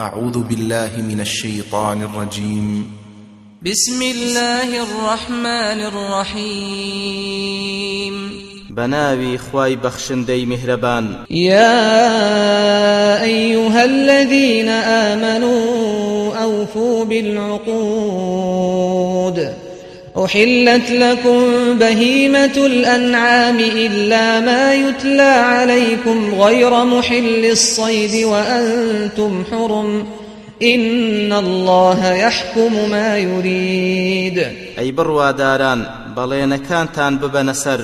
أعوذ بالله من الشيطان الرجيم. بسم الله الرحمن الرحيم. بناوي خواي بخشندي مهربان. يا أيها الذين آمنوا أوفوا بالعقود. أحلت لكم بهيمة الأنعام إلا ما يتلى عليكم غير محل الصيد وأنتم حرم إن الله يحكم ما يريد. أي بڕواداران بەڵێنەکانتان ببەنە سەر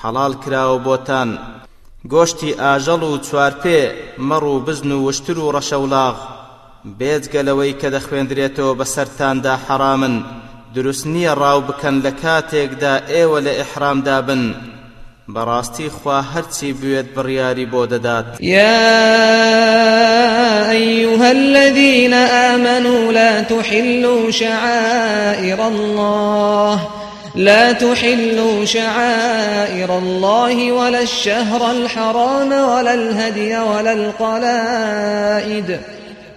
حەڵال کراوە بۆتان گۆشتی ئاژەڵ و چوارپێ مەڕ و بزن و وشتر و ڕەشەولاغ بێجگەلەوەی کە دەخوێندرێتەوە بەسەرتاندا حەرامن دروست نییە ڕاو بکەن لە کاتێکدا ئێوە لە ئیحرامدا بن. بەڕاستی خوا هەرچی بوێت بڕیاری بۆ دەدات. يا أيها الذين آمنوا لا تحلوا شعائر الله. لا تحلوا شعائر الله ولا الشهر الحرام ولا الهدي ولا القلائد.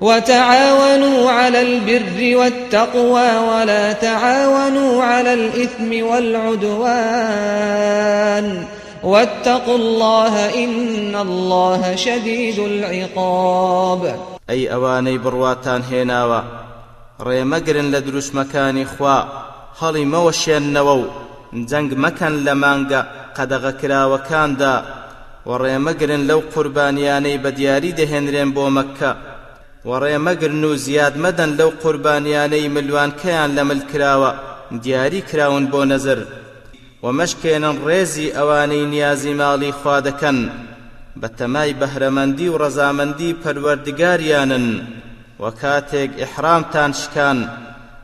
وتعاونوا على البر والتقوى ولا تعاونوا على الإثم والعدوان واتقوا الله إن الله شديد العقاب. أي أواني برواتان هێناوە ڕێمەگرن لە دروستمەکانی خوا هەڵی مەوەشێننەوە و جەنگ مەکەن لە مانگە قەدەغەکراوەکاندا و ڕێمەگرن لەو قوربانیانەی بە دیاری دەهێنرێن بۆ مەکە وەڕێمەگرن و زیاد مەدەن لەو قوربانیانەی ملوانکەیان لە ملکراوە دیاری کراون بۆ نەزر. ومەشکێنن ڕێزی ئەوانەی نیازی ماڵی خوا دەکەن. بە تەمای بەهرەمەندی و ڕەزامەندی پەروەردگاریانن. و کاتێک ئیحرامتان شکان.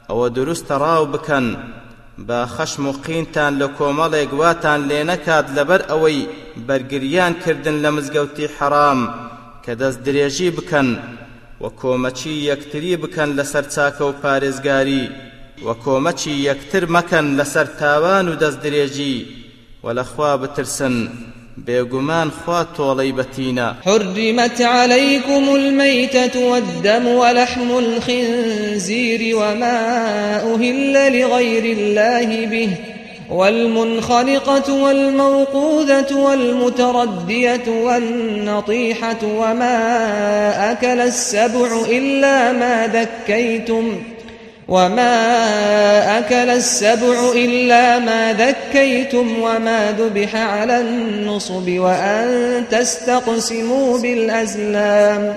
ئەوە دروستە ڕاو بکەن. بە خەشم و قینتان لە کۆمەڵێک واتان لێ نەکات لەبەر ئەوەی بەرگریان کردن لە مزگەوتی حەرام کە دەست درێژی بکەن. و کۆمەچی یەکتری بکەن لەسەر چاکە و پارێزگاری و کۆمەچی یەکتر مەکەن لەسەر تاوان و دەست درێژی. و لەخوا بترسن بێگومان خوا تۆڵەی بەتینە. حرمت عليكم الميتة والدم ولحم الخنزير وما أهل لغير الله به والمنخلقة والموقوذة والمتردية والنطيحة وما أكل السبع إلا ما ذكيتم وما أكل السبع إلا ما ذكيتم وما ذبح على النصب وأن تستقسموا بالأزلام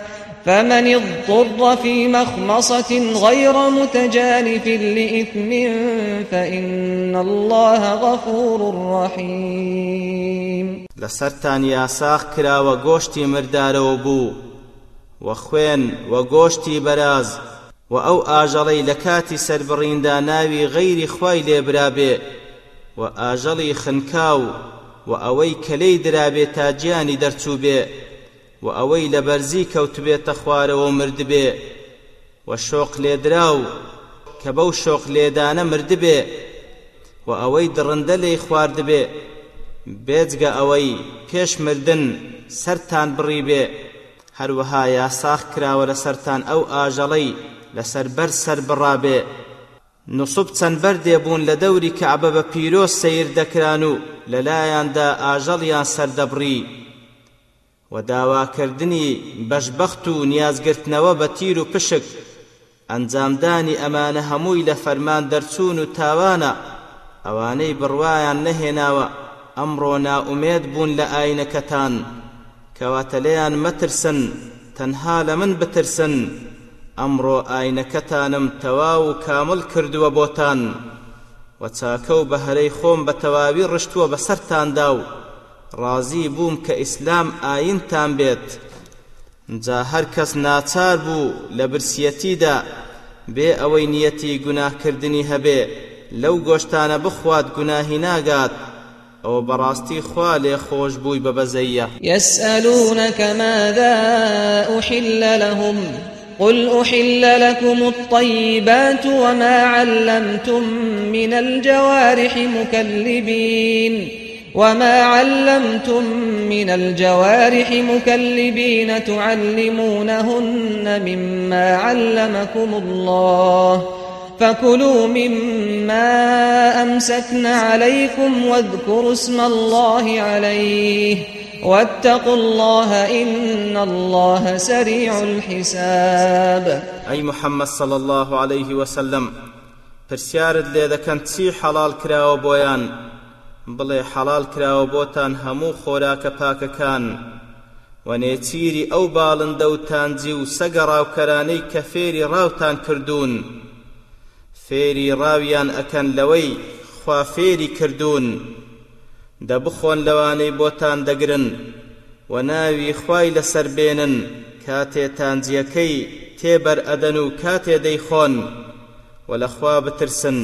فمن اضطر في مخمصة غير متجانف لإثم فإن الله غفور رحيم. لسرتان ياساخ كرا وغوشتي مردارو بو وخوين وغوشتي براز و ئەو ئاژەڵەی لە کاتی سربڕیندا ناوی غەیری خوای لێبرابێ و ئاژەڵی خنکاو و ئەوەی و ئەوەی لە بەرزی کەوتبێتە خوارەوە مردبێ و شۆق لێدراو کە بەو شۆق لێدانە مردبێ و ئەوەی دڕندە لێی خواردبێ بێجگە ئەوەی پێش مردن سەرتان بڕی بێ هەروەها یاساخ کراوە لە سەرتان ئەو ئاژەڵەی لەسەر بەر سەر بڕابێ. نوسب چەند بەردێ بوون لە دەوری کەعبە بە پیرۆز سەیر دەکران و لەلایاندا ئاژەڵیان سەردەبڕی. و داواکردنی بەشبەخت و نیازگرتنەوە بە تیر و پشک. ئەنجامدانی ئەمانە هەمووی لە فەرمان دەرچوون و تاوانە. ئەوانەی بڕوایان نەهێناوە. ئەمڕۆ ناومێد بوون لە ئاینەکەتان. کەواتە لێیان مەترسن تەنها لە من بترسن. ئەمڕۆ ئاینەکەتانم تەواو و کامل کردووە بۆتان. و چاکە و بەهرەی خۆم بە تەواوی ڕشتووە بەسەرتاندا و ڕازی بووم کە ئیسلام ئاینتان بێت. جا هەر کەس ناچار بوو لە برسیەتیدا بێ ئەوەی نیەتی گوناهکردنی هەبێ لەو گۆشتانە بخوات گوناهی ناگات ئەو بەڕاستی خوا لێ خۆش بووی بە يسألونك ماذا أحل لهم؟ قل أحل لكم الطيبات وما علمتم من الجوارح مكلبين. وما علمتم من الجوارح مكلبين تعلمونهن مما علمكم الله فكلوا مما أمسكن عليكم واذكروا اسم الله عليه واتقوا الله إن الله سريع الحساب أي محمد صلى الله عليه وسلم پرسیارت لێ دەکەن چی حەڵال کراوە بۆیان بڵێ حەڵال کراوە بۆتان هەموو خۆراکە پاکەکان. و نێچیری ئەو باڵندە و تانجی و سەگە ڕاوکەرانەی کە فێری ڕاوتان کردوون. فێری ڕاویان ئەکەن لەوەی خوا فێری کردوون. دەبخۆن لەوانەی بۆتان دەگرن. و ناوی خوای لەسەر بێنن. کاتێ تانجیەکەی تێبەر ئەدەن و کاتێ دەیخۆن. و لەخوا بترسن.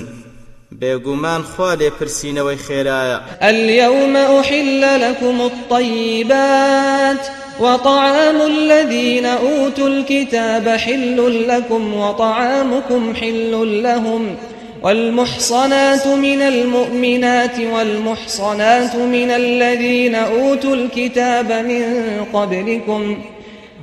بێگومان خوا لێ پرسینەوەی خێرایە. اليوم أحل لكم الطيبات وطعام الذين أوتوا الكتاب حل لكم وطعامكم حل لهم والمحصنات من المؤمنات والمحصنات من الذين أوتوا الكتاب من قبلكم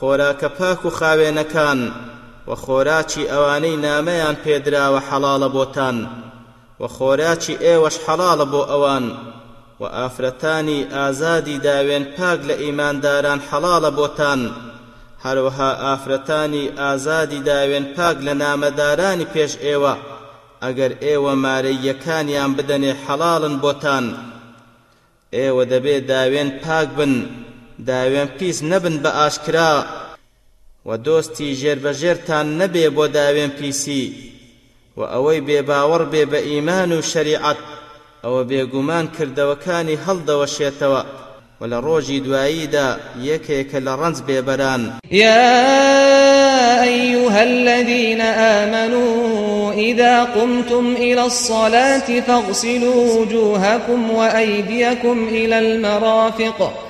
خۆراکە پاک و خاوێنەکان و خۆراکی ئەوانەی نامەیان پێدراوە حەڵاڵە بۆتان و خۆراکی ئێوەش حەڵاڵە بۆ ئەوان و ئافرەتانی ئازادی داوێن پاک لە ئیمانداران حەڵاڵە بۆتان. هەروەها ئافرەتانی ئازادی داوێن پاک لە نامەدارانی پێش ئێوە ئەگەر ئێوە مارەیەکانیان بدەنێ حەڵاڵن بۆتان. ئێوە دەبێت داوێن پاک بن داوێن پیس نەبن بە ئاشکرا و دۆستی ژێربەژێرتان نەبێ بۆ داوێن پیسی و ئەوەی بێباوەڕ بێ بە ئیمان و شەریعەت هەڵدەوەشێتەوە و لە ڕۆژی دواییدا یەکێکە لە ڕنج بێبەران. يا أيها الذين آمنوا إذا قمتم إلى الصلاة فاغسلوا وجوهكم وأيديكم إلى المرافق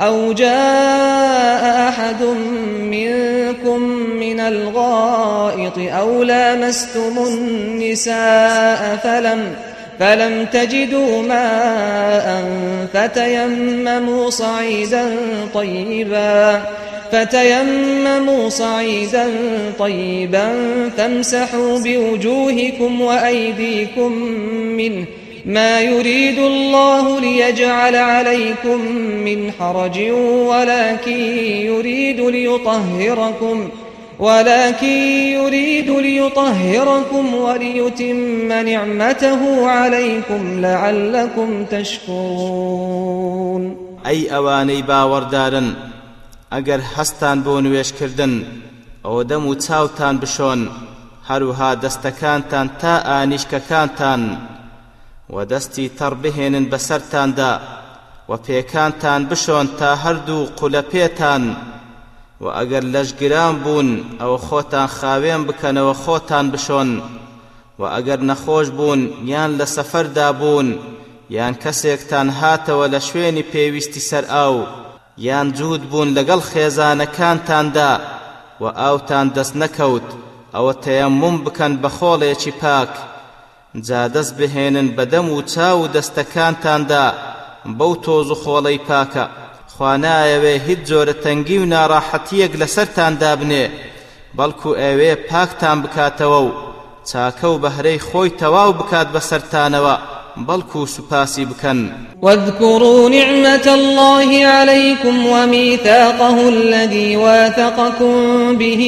أو جاء أحد منكم من الغائط أو لامستم النساء فلم فلم تجدوا ماء فتيمموا صعيدا طيبا فتيمموا صعيدا طيبا فامسحوا بوجوهكم وأيديكم منه ما يريد الله ليجعل عليكم من حرج ولكن يريد ليطهركم ولكن يريد ليطهركم وليتم نعمته عليكم لعلكم تشكرون. أي أواني باوردارن ئەگەر هەستان بۆ نوێشکردن ئەوە دەم و چاوتان بشۆن هەروها دەستەکانتان تا و دەستی تەڕ بهێنن بەسەرتاندا و پێکانتان بشۆن تا هەردوو قولە پێتان و ئەگەر لەشگران بوون ئەوە خۆتان خاوێن بکەنەوە خۆتان بشۆن. و ئەگەر نەخۆش بوون یان لە سەفەردا بوون یان کەسێکتان هاتەوە لە شوێنی پێویستی سەر ئاو یان جوود بوون لەگەڵ خێزانەکانتاندا و ئاوتان دەست نەکەوت ئەوە تەیەمم بکەن بە خۆڵێکی پاک. جا دەست بهێنن بەدەم و چاو و دەستەکانتاندا بەو تۆز و خۆڵەی پاکە. خوا نایەوێ هیچ جۆرە تەنگی و ناڕاحەتیەک لەسەرتاندا بنێ بەڵکو ئەوێ پاکتان بکاتەوە و چاکە و بەهرەی خۆی تەواو بکات بەسەرتانەوە بەڵکو سوپاسی بکەن. واذكروا نعمة الله عليكم وميثاقه الذي واثقكم به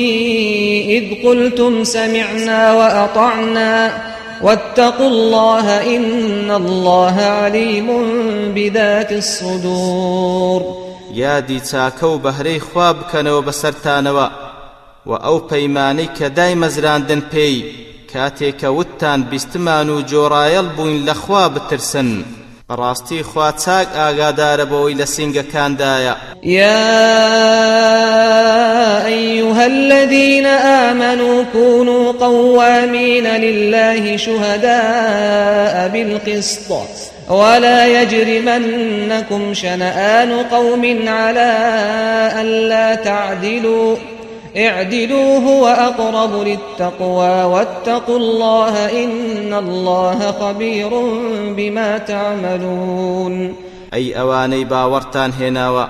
إذ قلتم سمعنا وأطعنا واتقوا الله إن الله عليم بذات الصدور. یادی چاکە و بەهرەی خوا بکەنەوە بەسەرتانەوە و ئەو پەیمانەی کە دای مەزراندن پێی کاتێکە وتتان بیستمان و لەخوا بترسن بەڕاستی خوا چاک ئاگادارە بەوەی لە سینگەکاندایە يا أيها الذين آمنوا كونوا قوامين لله شهداء بالقسط. ولا يجرمنكم شنآن قوم على ألا تعدلوا. اعدلوا هو أقرب للتقوى واتقوا الله إن الله خبير بما تعملون. باوەڕتان هێناوە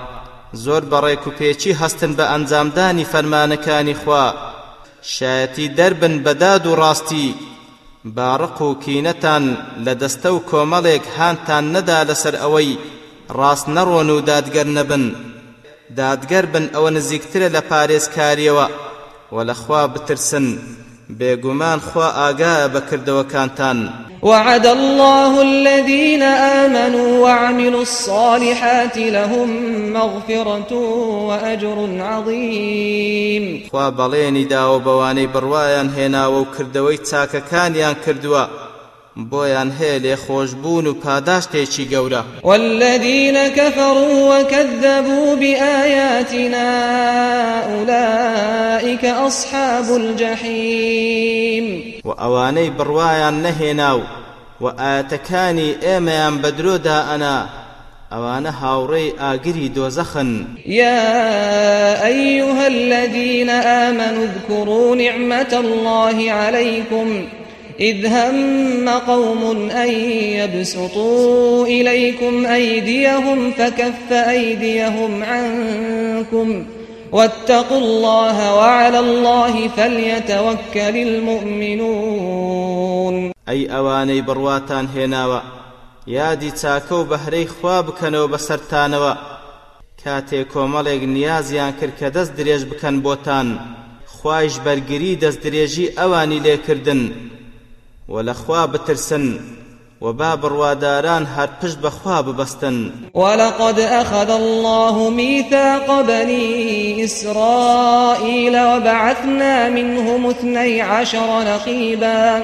زۆر بەڕێک و پێچی هەستن بە ئەنجامدانی فەرمانەکانی خوا. شایەتی دەربن بەداد و ڕاستی. باڕق و کینەتان لە دەستە و هانتان نەدا لەسەر ئەوەی. ڕاست نەڕۆن و دادگەر نەبن. دادگەر بن ئەوە نزیکترە لە پارێزکاریەوە. و لەخوا بترسن بێگومان خوا ئاگایە بەکردەوەکانتان وعد الله الذين آمنوا وعملوا الصالحات لهم مغفرة وأجر عظيم. خوا بەڵێنی داوە بەوانەی بڕوایان هێناوە و کردەوەی چاکەکانیان کردووە. بۆیان هەیە لێ خۆشببوون و پاداشتێکی گەورە. والذين كفروا وكذبوا بآياتنا أولئك أصحاب الجحيم و ئەوانەی بڕوایان نەهێنا و و ئاەتەکانی ئێمەیان بەدرۆدا ئەنا ئەوانە هاوڕێی ئاگری دۆزەخن. يا أيها الذين آمنوا اذكروا نعمة الله عليكم إذ هم قوم أن يبسطوا إليكم أيديهم فكف أيديهم عنكم واتقوا الله وعلى الله فليتوكل المؤمنون. ئەی ئەوانەی بڕواتان هێناوە یادی چاکە و بەهرەی خوا بکەنەوە بەسەرتانەوە کاتێک کۆمەڵێک نیازیان کرد کە دەست درێژ بکەن بۆتان خوایش بەرگری دەست و لەخوا بترسن وبا بڕواداران هەر پشت بەخوا ببەستن ولقد أخذ الله ميثاق بني إسرائيل وبعثنا منهم اثني عشر نقيبا.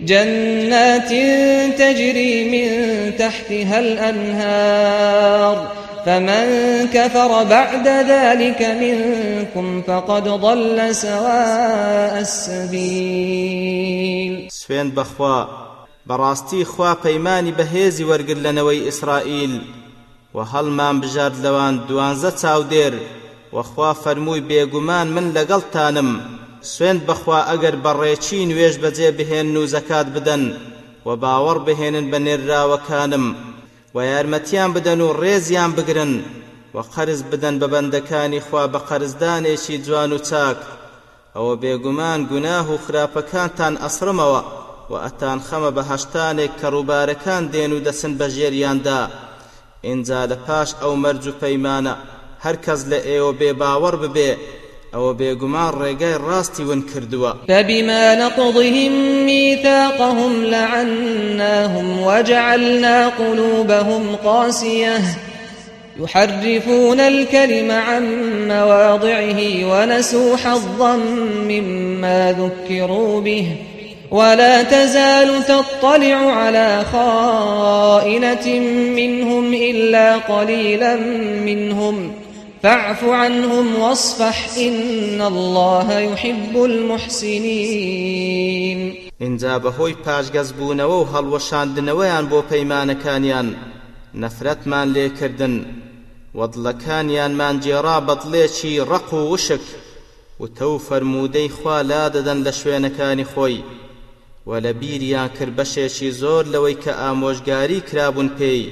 جنات تجري من تحتها الأنهار. فمن كفر بعد ذلك منكم فقد ضل سواء السبيل. سوێن بەخوا بەڕاستی خوا پەیمانی بەهێزی وەرگر لەنەوەی ئیسرائیل و هەڵمان بژارد لەوان دوانزە چاودێر وەخوا فەرمووی بێگومان من لەگەڵتانم سوێن بەخوا ئەگەر بەڕێچی نوێژ بەجێ بهێن و زەکات بدەن و باوەڕ بهێنن بە نێراوەکانم. و یارمەتیان بدەن و ڕێزیان بگرن و قەرز بدەن بە بەندەکانی خوا بە قەرزدانێکی جوان و چاک. ئەوە بێگومان گوناه و خراپەکانتان ئەسرمەوە و ئەتان خەمە بە هەشتانێک کە ڕووبارەکان دێن و دەسن بە ژێریاندا. ئینجا لە پاش ئەو مەرج و پەیمانە هەر کەس لە ئێوە بێ باوەڕ ببێ ئەوە بێگومان ڕێگای ڕاستی ون فبما نقضهم ميثاقهم لعناهم وجعلنا قلوبهم قاسية. يحرفون الكلم عن مواضعه ونسوا حظا مما ذكروا به. ولا تزال تطلع على خائنة منهم إلا قليلا منهم. فاعف عنهم واصفح إن الله يحب المحسنين. اینجا بەهۆی پاشگەز بوونەوە و هەڵوەشاندنەوەیان بۆ پەیمانەکانیان نەفرەتمان لێکردن وەدڵەکانیانمان جێڕا بەدڵێکی ڕق و وشک وتە و فەرموودەی خوا لا دەدەن لە شوێنەکانی خۆی و لە بیریان کرد بەشێکی زۆر لەوەی کە ئامۆژگاری کرابوون پێی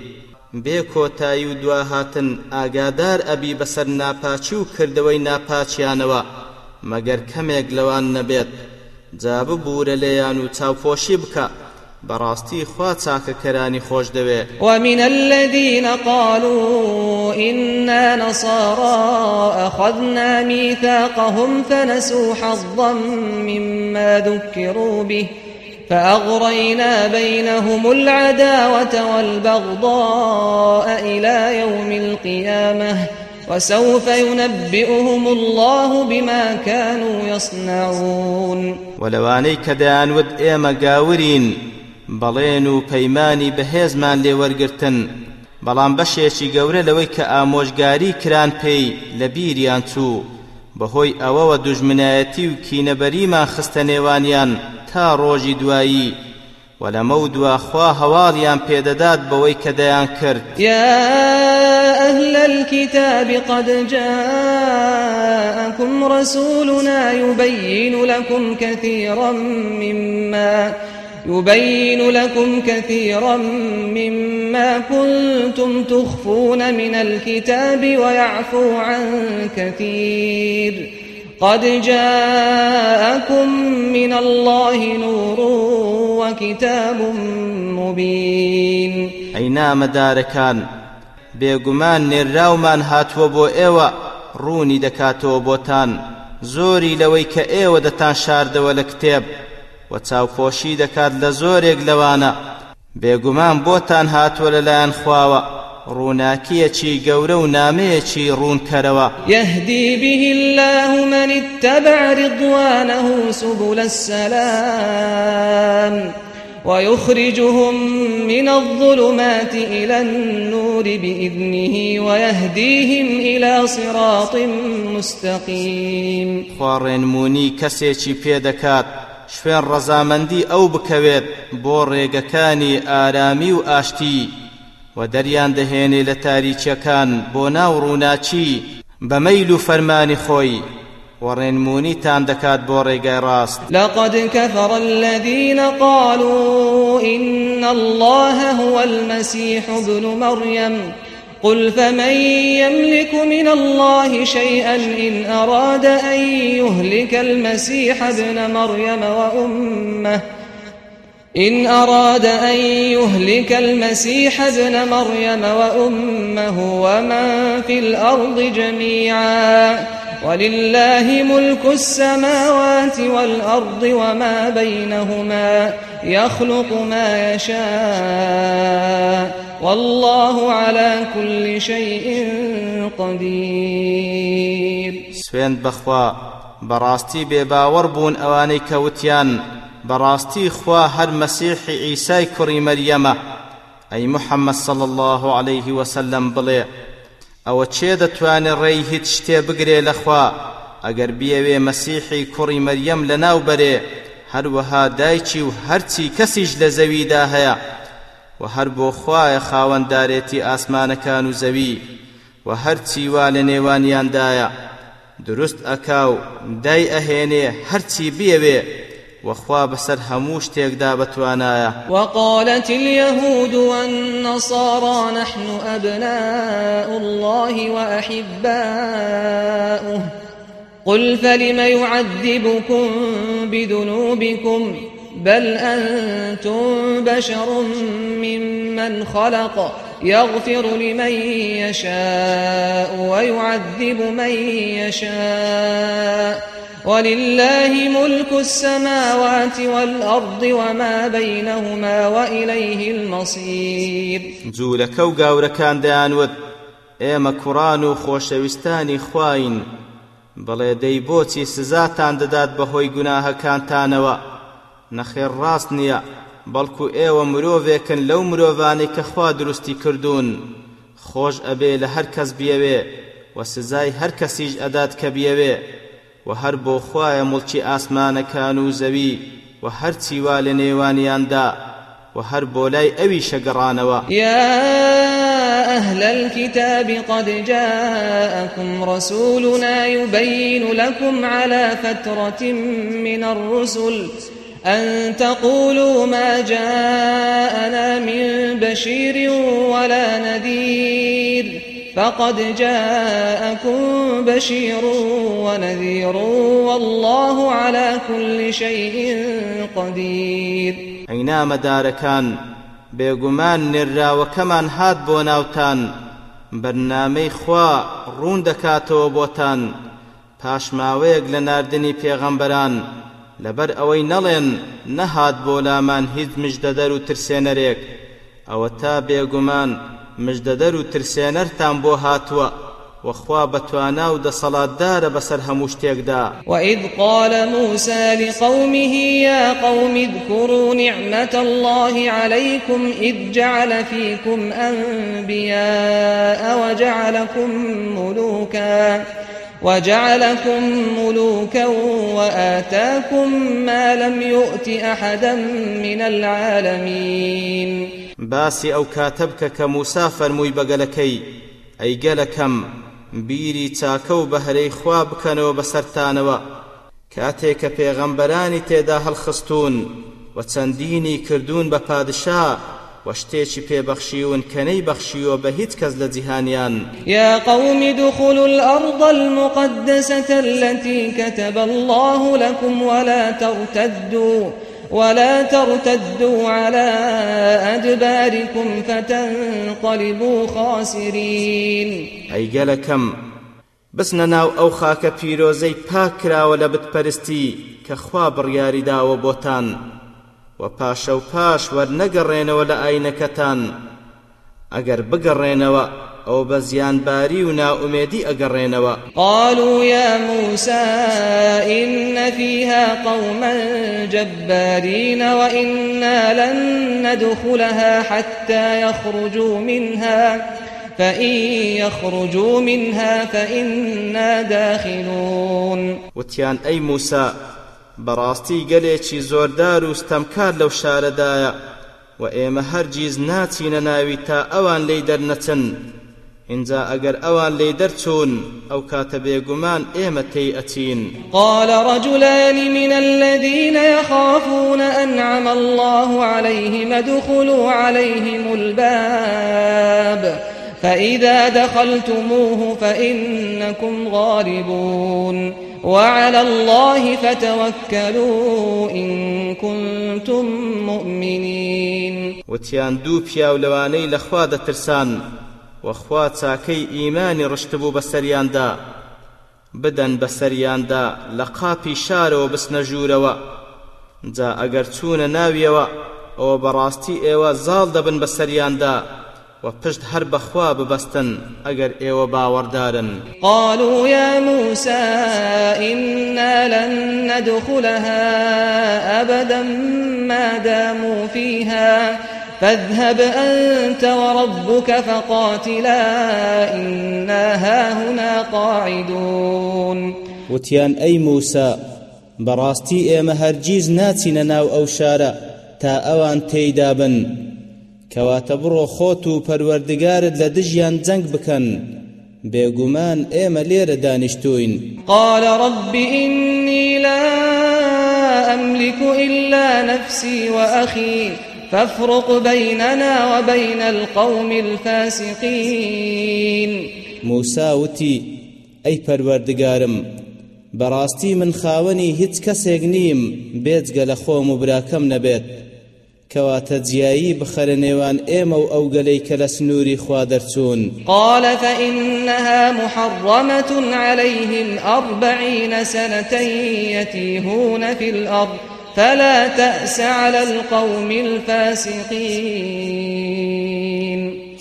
بێ کۆتایی و دواهاتن ئاگادار ئەبی بەسەر ناپاچی و کردەوەی ناپاچیانەوە. مەگەر کەمێک لەوان نەبێت. جا ببوورە لێیان و چاوپۆشی بکە. براستي خوا كراني خوش دوي ومن الذين قالوا إنا نصارى أخذنا ميثاقهم فنسوا حظا مما ذكروا به. فأغرينا بينهم العداوة والبغضاء إلى يوم القيامة وسوف ينبئهم الله بما كانوا يصنعون. ولواني كدان ود إيما قاورين بەڵێن و پەیمانی بەهێزمان لێوەرگتن بەڵام بەشێکی گەورە لەوەی کە ئامۆژگاری کران پێی لە بیریان چوو بەهۆی ئەوەوە دوژمنایەتی و تا ڕۆژی دوایی ولمو دواخوا هواڵیان پێدەدات بەوەی کە دەیان کرد. يا أهل الكتاب قد جاءكم رسولنا يبين لكم كثيرا مما يبين لكم كثيرا مما كنتم تخفون من الكتاب ويعفو عن كثير. قد جاءكم من الله نور وكتاب مبين. أينا مداركان بێگومان نێراومان هاتووە بۆ ئێوە ڕوونی دەکاتەوە بۆتان. زۆری لەوەی کە ئێوە دەتان شاردەوە لە کتێب. و چاوپۆشی دەکات لە زۆرێک لەوانە. بێگومان بۆتان هاتووە لەلایەن خواوە. ڕووناکیەکی گەورە و نامەیەکی ڕوونکەرەوە يهدي به الله من اتبع رضوانه سبل السلام ويخرجهم من الظلمات إلى النور بإذنه ويهديهم إلى صراط مستقيم. خوارين موني كسيتي بيدكات شوێن ڕەزامەندی ئەو بکەوێت بۆ ڕێگەکانی ئارامی و ئاشتی. و دەریان دەهێنێ لە تاریچەکان بۆ ناو ڕووناچی بە مەیل و فەرمانی خۆی. ورنمونيتان دكات بوريغاي راست لقد كفر الذين قالوا إن الله هو المسيح ابن مريم. قل فمن يملك من الله شيئا إن أراد أن يهلك المسيح ابن مريم وأمه؟ إن أراد أن يهلك المسيح ابن مريم وأمه ومن في الأرض جميعا ولله ملك السماوات والأرض وما بينهما يخلق ما يشاء والله على كل شيء قدير. سوين بخوا براستي بباور بون اواني كوتيان براستي خوا هر مسيح عيسى كري مريم أي محمد صلى الله عليه وسلم بلي أو چه دتواني ري هيت شتي بگري لخوا اگر بيوي مسيحي كري مريم لناو بري هر وها دايچي و هرچي كسيج لزوي داهيا و هر بو خواه خاون داريتي آسمان كانو زوي و هرچي والنوانيان دايا دروست اكاو داي اهيني هرچي بيوي وخوا بسر هموش تيقدا بتوانايا وقالت اليهود والنصارى نحن أبناء الله وأحباؤه. قل فلم يعذبكم بذنوبكم؟ بل أنتم بشر ممن خلق. يغفر لمن يشاء ويعذب من يشاء. ولله ملك السماوات والأرض وما بينهما وإليه المصير. جوولەکە و گاورەکان دەیانوت ئێمە کوڕان و خۆشەویستانی خواین بەڵێ دەی بۆچی سزاتان دەدات بەهۆی گوناهەکانتانەوە؟ نەخێر ڕاست نییە بەڵکو ئێوە مرۆڤێکن لەو مرۆڤانەی کە خوا دروستی کردوون. خۆش ئەبێ لە هەر کەس بیەوێ و سزای هەر کەسیش ئەدات کە بیەوێ. و هەر بۆ خوایە مڵکی ئاسمانەکان و زەوی و هەرچی وا لە نێوانیاندا و هەر بۆ لای ئەوی شەگەڕانەوە. يا أهل الكتاب قد جاءكم رسولنا يبين لكم على فترة من الرسل أن تقولوا ما جاءنا من بشير ولا نذير. فقد جاءكم بشير ونذير والله على كل شيء قدير ئەینا مەدارەکان بێگومان نێراوەکەمان هات بۆ ناوتان بەرنامەی خوا ڕوون دەکاتەوە بۆتان پاشماوەیەک لە ناردنی پێغەمبەران لەبەر ئەوەی نەڵێن نەهات بۆ لامان هیچ مژدەدەر و ترسێنەرێک ئەوە تا بێگومان مژدەدەر و ترسێنەرتان بۆ هاتووە وخوا بتوانا و دەسەڵاتدارە بەسەر هەموو شتێکدا. وإذ قال موسى لقومه يا قوم اذكروا نعمة الله عليكم إذ جعل فيكم أنبياء وجعلكم ملوكا وجعلكم ملوكا وآتاكم ما لم يؤت أحدا من العالمين باسي أو كاتبك كموسى فرموي بقلكي. أي قلكم بیری چاکە و بەهرەی خوا بکەنەوە بەسەرتانەوە کاتێک کە پێغەمبەرانی تێدا هەڵخستون و چەندینی کردوون بە پادشا و شتێکی پێبەخشیون يا قوم ادخلوا الأرض المقدسة التي كتب الله لكم ولا ترتدوا. ولا ترتدوا على أدباركم فتنقلبوا خاسرين. أي گەلەکەم بسنە ناو ئەو خاکە پیرۆزەی پاکراوە لە بتپەرستی کە خوا بڕیاری داوە بۆتان و پاشە و پاش وەرنەگەڕێنەوە لە ئاینەکەتان أو بزيان باري ونا أميدي أقرينوا قالوا يا موسى إن فيها قوما جبارين وإنا لن ندخلها حتى يخرجوا منها فإن يخرجوا منها فإنا داخلون. وتيان أي موسى براستي قليتشي زوردار واستمكار لو شاردايا وإيما هرجيز ناتين ناوي تا أوان ليدر نتن اینجا ئەگەر ئەوان لێ دەرچوون ئەو کاتە بێگومان ئێمە تێی ئەچین قال رجلان من الذين يخافون أنعم الله عليهم ادخلوا عليهم الباب. فإذا دخلتموه فإنكم غالبون. وعلى الله فتوكلوا إن كنتم مؤمنين. وتيان دو بياو لواني لخوا ترسان. وەخوا چاکەی ئیمانی ڕشتبوو بەسەریاندا بدەن بەسەریاندا لە قاپی شارەوە بسنە ژوورەوە. جا ئەگەر چوونە ناویەوە ئەوە بەڕاستی ئێوە زاڵ دەبن بەسەریاندا و پشت هەر بەخوا ببەستن ئەگەر ئێوە باوەڕدارن. قالوا يا موسى إنا لن ندخلها أبدا ما داموا فيها. فاذهب أنت وربك فقاتلا إنا هاهنا قاعدون. وتيان أي موسى براستي إيما هرجيز ناتنا ناو أو شارع تا أوان تيدابن. كواتە بڕۆ خۆت و پەروەردگارت لە دژیان جەنگ بکەن بێگومان ئێمە لێرە دانیشتوین قال رب إني لا أملك إلا نفسي وأخي. فافرق بيننا وبين القوم الفاسقين. موسى وتي أي پروردگارم براستي من خاوني هیچ کەسێک نیم بێجگە لە خۆم و براکەم نەبێت. کەواتە جیایی بخەرە نێوان ئێمە و ئەو گەلەی کە لە سنووری خوا دەرچوون. قال فإنها محرمة عليهم أربعين سنة يتيهون في الأرض. فلا تأس على القوم الفاسقين.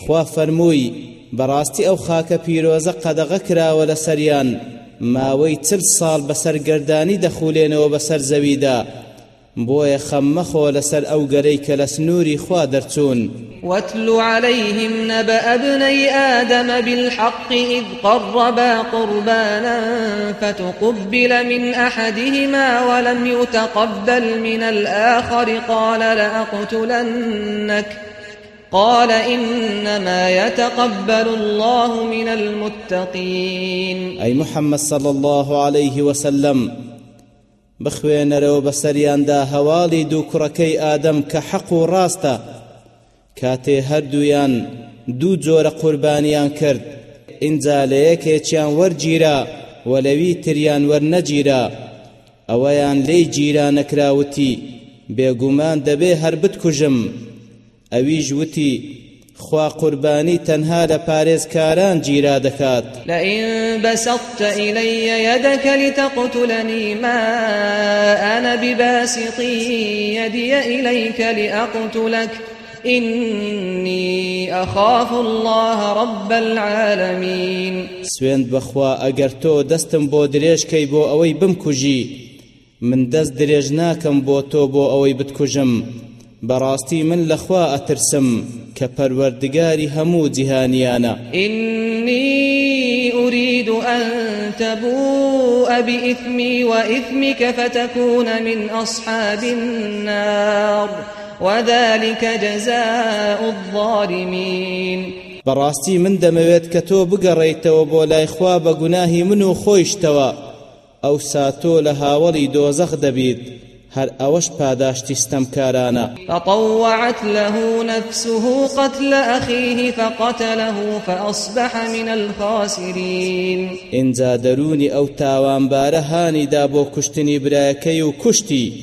خوا فەرمووی بەڕاستی ئەو خاکە پیرۆزە قەدەغە کراوە لە سەریان ماوەی چل ساڵ بەسەر گەردانی دەخولێنەوە بەسەر زەویدا. بۆیە خەممەخۆ لەسەر ئەو گەرەی کە لە سنووری خوا دەرچوون. واتل عليهم نبأ ابني آدم بالحق إذ قربا قربانا فتقبل من أحدهما ولم يتقبل من الآخر قال لأقتلنك. قال إنما يتقبل الله من المتقين. أي محمد صلى الله عليه وسلم بخوێنەرەوە بەسەریاندا هەواڵی دوو کوڕەکەی ئادەم کە حەق و ڕاستە. کاتێ هەردوویان دوو جۆرە قوربانیان کرد. ئینجا لە یەکێکیان وەرگیرا و لەوی تریان وەرنەگیرا. ئەوەیان لێی گیرا نەکراوتی بێگومان دەبێ هەر بتکوژم. ئەویش وتی خوا قربانی تەنها لە پارێزکاران گیرا دەکات. لئن بسطت إلي يدك لتقتلني ما أنا بباسط يدي إليك لأقتلك. إني أخاف الله رب العالمين. سوێن بەخوا ئەگەر تۆ دەستم بۆ درێژکەی بۆ ئەوەی بمکوژی من دەست درێژ ناکەم بۆ تۆ بۆ ئەوەی بتکوژم. بەڕاستی من لەخوا ئەترسم کە پەروەردگاری هەموو جیهانیانە إني أريد أن تبوء بإثمي وإثمك فتكون من أصحاب النار وذلك جزاء الظالمين. بەڕاستی من تۆ بگەڕێیتەوە بۆ لای خوا بە گوناهی من و خۆیشتەوە ئەو ساتۆ لە هاوڵی دەبیت هەر ئەوەش پاداشتی ستەمکارانە. فطوعت له نفسه قتل أخيه فقتله فأصبح من الخاسرين. ئینجا دەرونی ئەو تاوانبارە هانیدا بۆ کوشتنی برایەکەی و کوشتی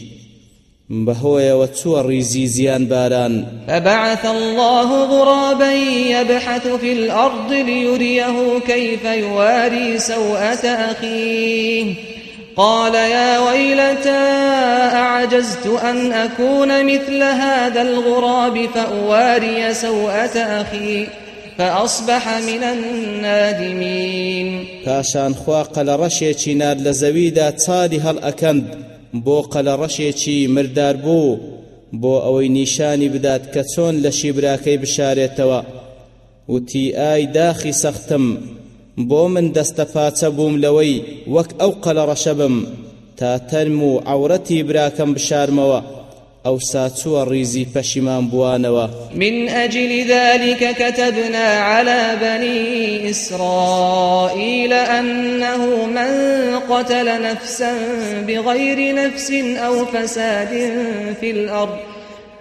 بەهۆیەوە چووە ڕیزی زیان باران فبعث الله غرابا يبحث في الأرض ليريه كيف يواري سوءة أخيه. قال يا ويلتى أعجزت أن أكون مثل هذا الغراب فأواري سوءة أخي فأصبح من النادمين. پاشان خوا قەلە ڕەشێکی نار زەویدا چاری هەڵ ئەکەند. بۆ قەلە ڕەشێکی مردار بوو بۆ ئەوەی نیشانی بدات کە چۆن لە شیبراکەی بشارێتەوە. وتی ئای داخی سەختم بۆ من دەستە پاچە بووم لەوەی وەک ئەو قەلە ڕەشە بم تا تەرم و عورەتی براکەم بشارمەوە ئەو ساچووە ڕیزی پەشیمان بوانەوە من أجل ذلك كتبنا على بني إسرائيل أنه من قتل نفسا بغير نفس أو فساد في الأرض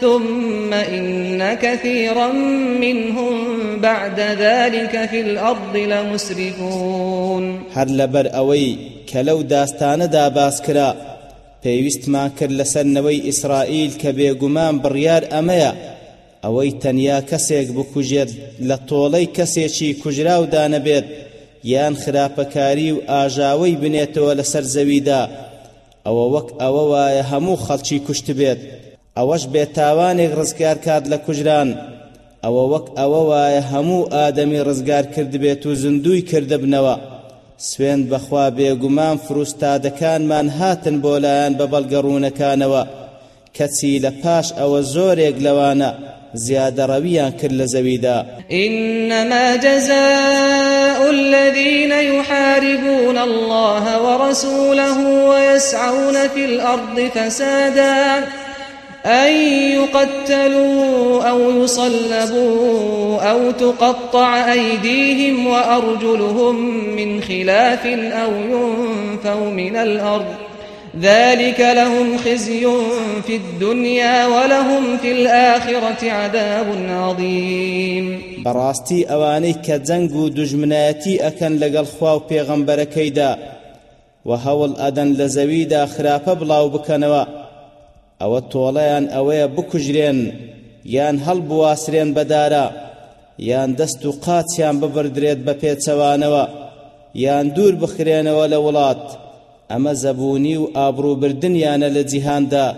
ثم إن كثيرا منهم بعد ذلك في الأرض لمسرفون. هەر لەبەر ئەوەی کە لەو داستانەدا باس کرا پێویستمان کرد لەسەرنەوەی ئیسرائیل کە بێگومان بڕیار ئەمەیە ئەوەی تەنیا کەسێک بکوژێت لە تۆڵەی کەسێکی کوژراودا نەبێت یان خراپەکاری و ئاژاوەی بنێتەوە لەسەر زەویدا ئەوە وەک ئەوە وایە هەموو خەڵکی کوشت ئەوەش بێتاوانێک ڕزگار کات لە کوژران. ئەوە وەک ئەوە وایە هەموو ئادەمی ڕزگار کرد بێت و زندوی کردبنەوە. سوێن بەخوا بێگومان فروستادەکانمان هاتن بۆ لایەن بە بەڵگەڕوونەکانەوە. کەچی لە پاش ئەوە زۆرێک لەوانە زیادە ڕەویان کرد لە زەویدا. إنما جزاء الذين يحاربون الله ورسوله ويسعون في الأرض فسادا. أن يقتلوا أو يصلبوا أو تقطع أيديهم وأرجلهم من خلاف أو ينفوا من الأرض. ذلك لهم خزي في الدنيا ولهم في الآخرة عذاب عظيم. براستي أواني كزنگو دجمناتي أكن لقل خواو پیغمبر كيدا. وهول أدن لزويدا خرافة بلاو بكنوا. توليان اويا بكجرين يان هل بواسرين بدارا يان دستو قاتيان ببردريت بپيتسوانوا يان دور بخرينوا لولات اما زبوني و ئابرووبردنیانە لە جیهاندا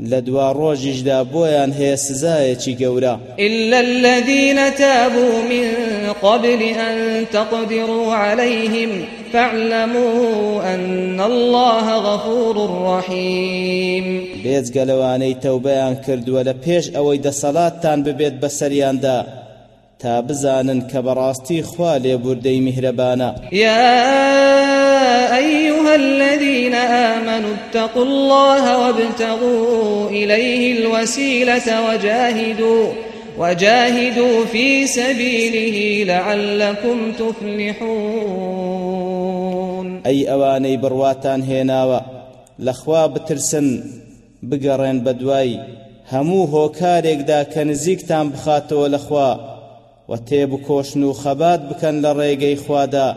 لە دوا ڕۆژیشدا بۆیان هەیە سزایەکی گەورە. إلا الذين تابوا من قبل أن تقدروا عليهم فاعلموا أن الله غفور رحيم بێجگەلەوانەی تەوبەیان کردووە لە پێش ئەوەی دەسەڵاتتان ببێت بەسەریاندا تا بزانن کە بەڕاستی خوا لێبوردەی میهرەبانە. يا أيها الذين آمنوا اتقوا الله وابتغوا إليه الوسيلة وجاهدوا وجاهدوا في سبيله لعلكم تفلحون. ئەی ئەوانەی بڕواتان هێناوە لەخوا بترسن بگەڕێن بەدوای هەموو هۆکارێکدا کە نزیکتان بخاتەوە لەخوا و تێبکۆشن و خەبات بکەن لە ڕێگەی خوادا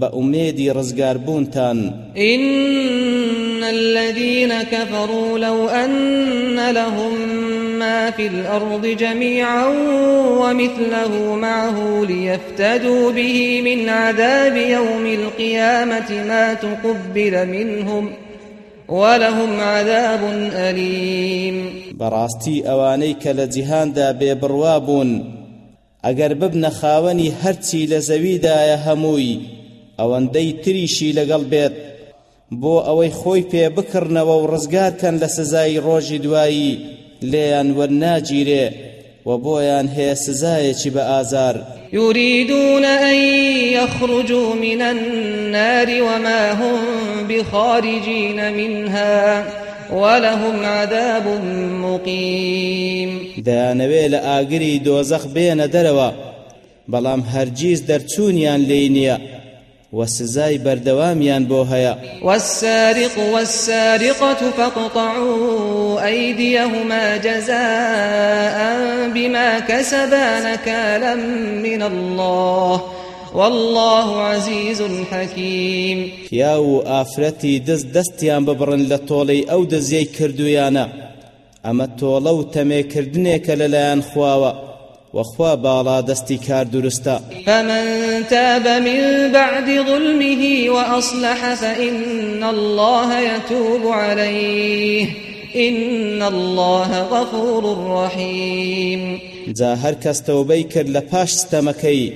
بە ئومێدی ڕزگاربوونتان. إن الذين كفروا لو أن لهم ما في الأرض جميعا ومثله معه ليفتدوا به من عذاب يوم القيامة ما تقبل منهم ولهم عذاب أليم. براستي أوانيك لجهان دا ببروابون ئەگەر ببنە خاوەنی هەرچی لە زەویدایە هەمووی ئەوەندەی تریشی لەگەڵ بێت. بۆ ئەوەی خۆی پێ بکڕنەوە و ڕزگارکەن لە سزای ڕۆژی دوایی لێیان وەرناگیرێ. و بۆیان هەیە سزایەکی بە ئازار. يريدون أن يخرجوا من النار وما هم بخارجين منها ولهم عذاب مقيم دەیانەوێ لە ئاگری دۆزەخ بێنە دەرەوە بەڵام هەرگیز دەرچوونیان وسزاي بردواميان بوهيا. والسارق والسارقة فاقطعوا أيديهما جزاء بما كسبا نكالا من الله. والله عزيز حكيم. پیاو ئافرەتی دەست دەستیان ببڕن لە تۆڵەی ئەو دەزیەی کردویانە ئەمە تۆڵە و تەمێکردنێکە لەلایەن خواوە وخوا باڵا دەستی کار دروستە فمن تاب من بعد ظلمه وأصلح فإن الله يتوب عليه. إن الله غفور رحيم. جا هەر کەس تەوبەی کرد لە پاش ستەمەکەی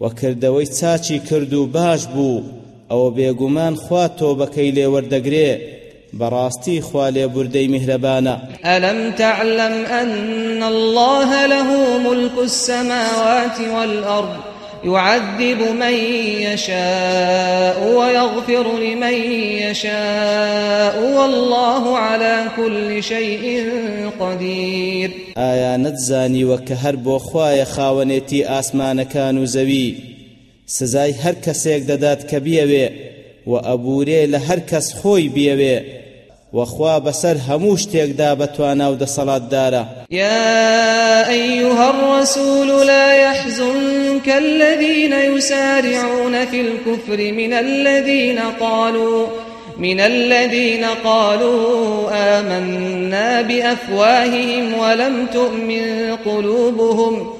وەکردەوەی چاچی کرد و باش بوو ئەوە بێگومان خوا تۆبەکەی لێوەردەگرێ براستي خوالي بردي مهربانا ألم تعلم أن الله له ملك السماوات والأرض؟ يعذب من يشاء ويغفر لمن يشاء والله على كل شيء قدير. آيا نتزاني وكهر بو خواي خاونيتي آسمان كانوا زوي سزاي هر كسيك دادات كبيوي وأبوري لهر كس خوي بيوي وخوا بسر هموش تيقدا ود صلاة دارا. يا أيها الرسول لا يحزنك الذين يسارعون في الكفر من الذين قالوا من الذين قالوا آمنا بأفواههم ولم تؤمن قلوبهم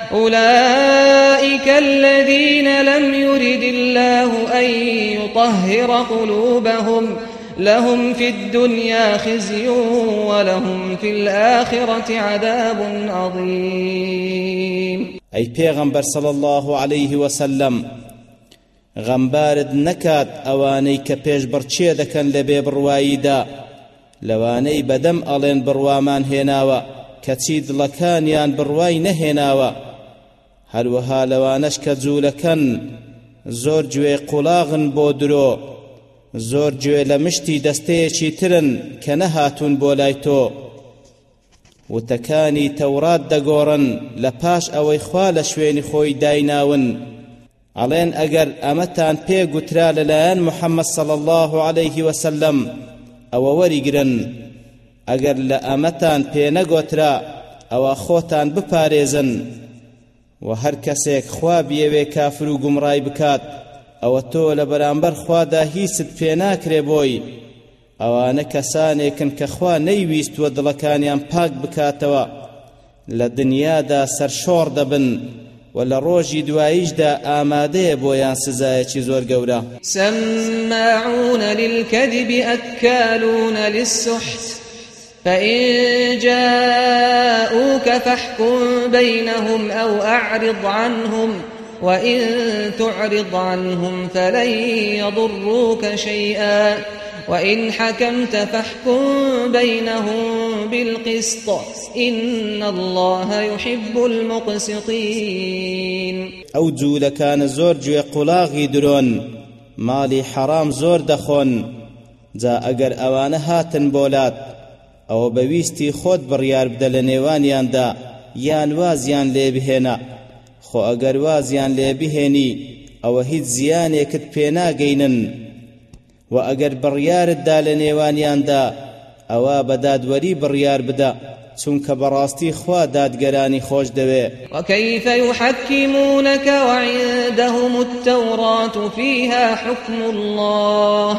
أولئك الذين لم يرد الله أن يطهر قلوبهم. لهم في الدنيا خزي ولهم في الآخرة عذاب عظيم. أي پیغمبر صلى الله عليه وسلم غەمبارت نەکات ئەوانەی کە پێش بڕچێ دەکەن لە بێبڕواییدا لەوانەی بەدەم ئەڵێن بڕوامان هێناوە کەچی دڵەکانیان هەروەها لەوانەش کە جوولەکەن. زۆر گوێ قوڵاغن بۆ درۆ. زۆر گوێ لە مشتی دەستەیەکی ترن کە نەهاتوون بۆ لای تۆ. وتەکانی تەورات دەگۆڕن لە پاش ئەوەی خوا لە شوێنی خۆی دایناون. ئەڵێن ئەگەر ئەمەتان پێگوترا لەلایەن محەممەد صڵ الله عليه وسلم ئەوە وەریگرن. ئەگەر لە ئەمەتان پێنەگۆترا ئەوە خۆتان بپارێزن. و هەر کەسێک خوا بیەوێ کافر و گومڕای بکات ئەوە تۆ لە بەرامبەر خوادا هیچت پێ ناکرێ بۆی. ئەوانە کەسانێکن کە خوا نەیویستوە دڵەکانیان پاک بکاتەوە. لە دنیادا سەرشۆڕ دەبن و لە ڕۆژی دواییشدا ئامادەیە بۆیان سزایەکی زۆر گەورە. سماعون للكذب أكالون للسحت. فإن جاءوك فاحكم بينهم أو أعرض عنهم وإن تعرض عنهم فلن يضروك شيئا. وإن حكمت فاحكم بينهم بالقسط إن الله يحب المقسطين. أو جول كان زور جو قلاغي درون مالي حرام زور دخون جا ئەگەر ئەوانە هاتن بۆلات ئەوە بەویستی خۆت بڕیار بدە لە نێوانیاندا یان وازیان لێ بهێنا. خۆ ئەگەر وازیان لێ بهێنی ئەوە هیچ زیانێکت پێناگەینن و ئەگەر بڕیارتدا لە نێوانیاندا ئەوە بەدادوەری بڕیار بدە چونکە بەڕاستی خوا دادگەرانی خۆش دەوێ. وكيف يحكمونك وعندهم التوراة فيها حكم الله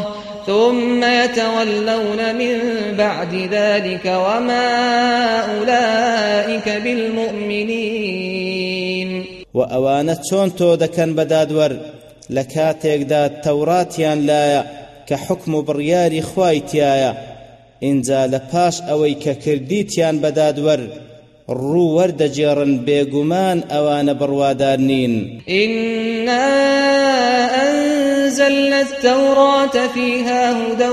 ثم يتولون من بعد ذلك وما أولئك بالمؤمنين. وأوانت چۆن تۆ دەکەن بەدادوەر لە کاتێکدا تەوراتیان لایە کە حکم و بڕیاری خوای تایە ئینجا لە ڕوو وەردەجێڕن بێگومان ئەوانە بڕوادار نین إنا أنزلنا التوراة فيها هدى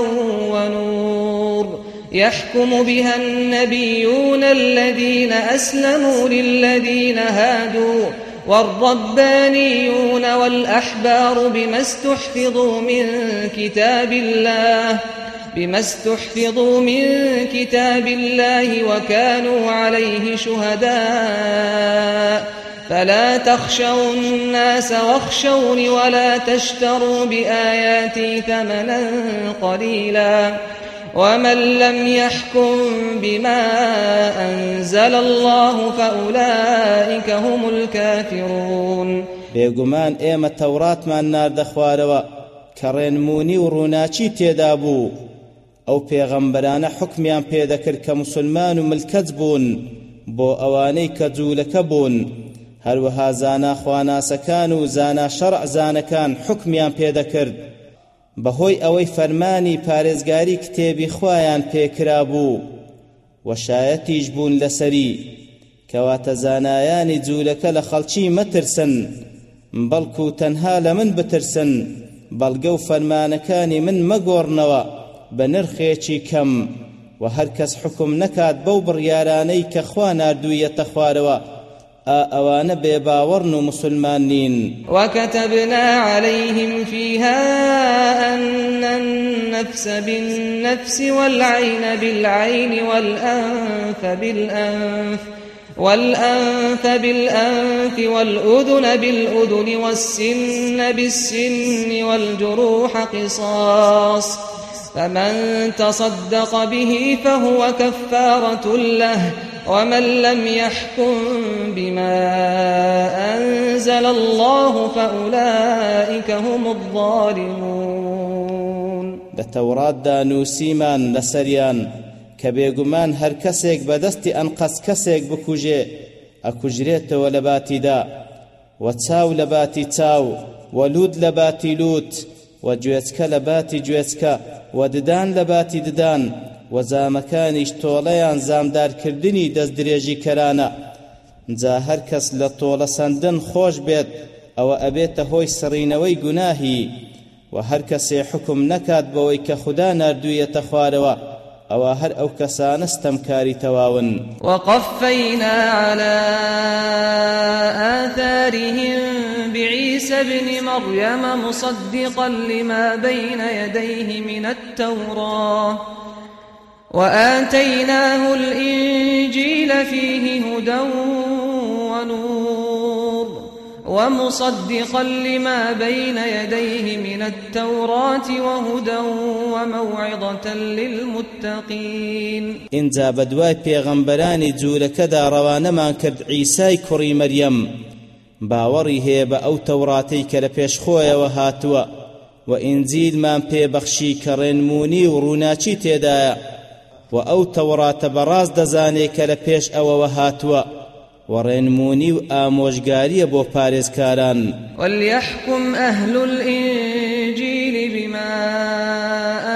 ونور. يحكم بها النبيون الذين أسلموا للذين هادوا والربانيون والأحبار بما استحفظوا من كتاب الله. بما استحفظوا من كتاب الله وكانوا عليه شهداء. فلا تخشوا الناس واخشوني ولا تشتروا بآياتي ثمنا قليلا. ومن لم يحكم بما أنزل الله فأولئك هم الكافرون. ئێمە تەوراتمان ناردە خوارەوە کە ڕێنمونی و ڕووناچی تێدا بوو. ئەو پێغەمبەرانە حکمیان پێدەکرد کە مسلمان و ملکەت بوون بۆ ئەوانەی کە جوولەکە بوون. هەروەها زانا خواناسەکان و زانا شەڕع زانەکان حکمیان پێدەکرد بەهۆی ئەوەی فەرمانی پارێزگاری کتێبی خوایان پێکرا بوو. وەشایەتیش بوون لەسەری. کەواتە زانایانی جوولەکە لە خەڵکی مەترسن بەڵکو تەنها لە من بترسن بەڵگە و فەرمانەکانی من مەگۆڕنەوە. بە نرخێکی کەم و هەر کەس حکم نەکات بەو بڕیارانەی کە خوا نردوویەتە خوارەوە ئەوانە بێباوەڕن و مسلمان نین. وكتبنا عليهم فيها أن النفس بالنفس والعين بالعين والأنف بالأنف والأنف بالأنف والأذن بالأذن والسن بالسن والجروح قصاص فمن تصدق به فهو كفارة له ومن لم يحكم بما أنزل الله فأولئك هم الظالمون. لتورات دا نوسيمان لسريان کە بێگومان هەر کەسێک بەدەستی ئەنقەس کەسێک بکوژێ ئەکوژرێتەوە لە باتیدا و چاو لە باتی چاو و لود لە باتی لوت و گوێچکە لە باتی گوێچکە و ددان لە باتی ددان و زامەکانیش تۆڵەیان زامدارکردنی دەست درێژی کەرانە. جا هەر کەس لە تۆڵە سەندن خۆش بێت ئەوە ئەبێتە هۆی سڕینەوەی گوناهی. و هەر کەسێ حکم نەکات بەوەی کە خوددا نردوویەتە خوارەوە ئەوە هەر ئەو کەسانە ستەمکاری تەواون. وقفينا على آثارهم بعيسى ابن مريم مصدقا لما بين يديه من التوراة. وآتيناه الإنجيل فيه هدى ونور. ومصدقا لما بين يديه من التوراة وهدى وموعظة للمتقين. ئینجا بەدوای پێغەمبەرانی جوورەکەدا ڕەوانەمان کرد عیسای کوڕی مەریەم باوەڕی هەیە بە ئەو تەوراتەی کە لە پێشخۆیەوە هاتووە. و ئینجیلمان پێبەخشی کە ڕێنمونی و ڕووناچی تێدایە. و ئەو تەوراتە بەڕاست دەزانێ کە لە پێش ئەوەوە هاتووە. و ڕێنمونی و ئامۆژگاریە بۆ پارێزکاران. وليحكم أهل الإنجيل بما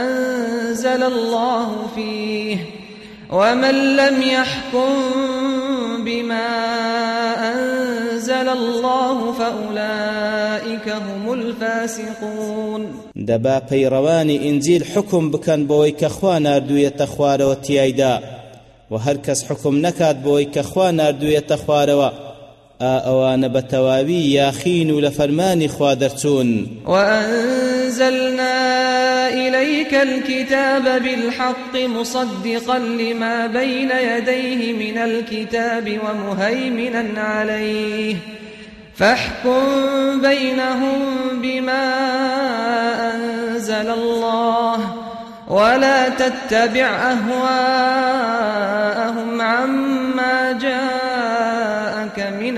أنزل الله فيه ومن لم يحكم بما أنزل الله فأولئك هم الفاسقون. دەبا پەیڕەوانی ئینجیل حکم بکەن بەوەی کە خوا ناردوویەتە خوارەوە تیایدا و هەر کەس حکم نەکات بۆی کە خوا ناردوویەتە خوارەوە. ئا ئەوانە بە تەواوی یاخین و لە وأنزلنا إليك الكتاب بالحق مصدقا لما بين يديه من الكتاب ومهيمنا عليه. فاحكم بينهم بما أنزل الله ولا تتبع أهواءهم عما جاءك من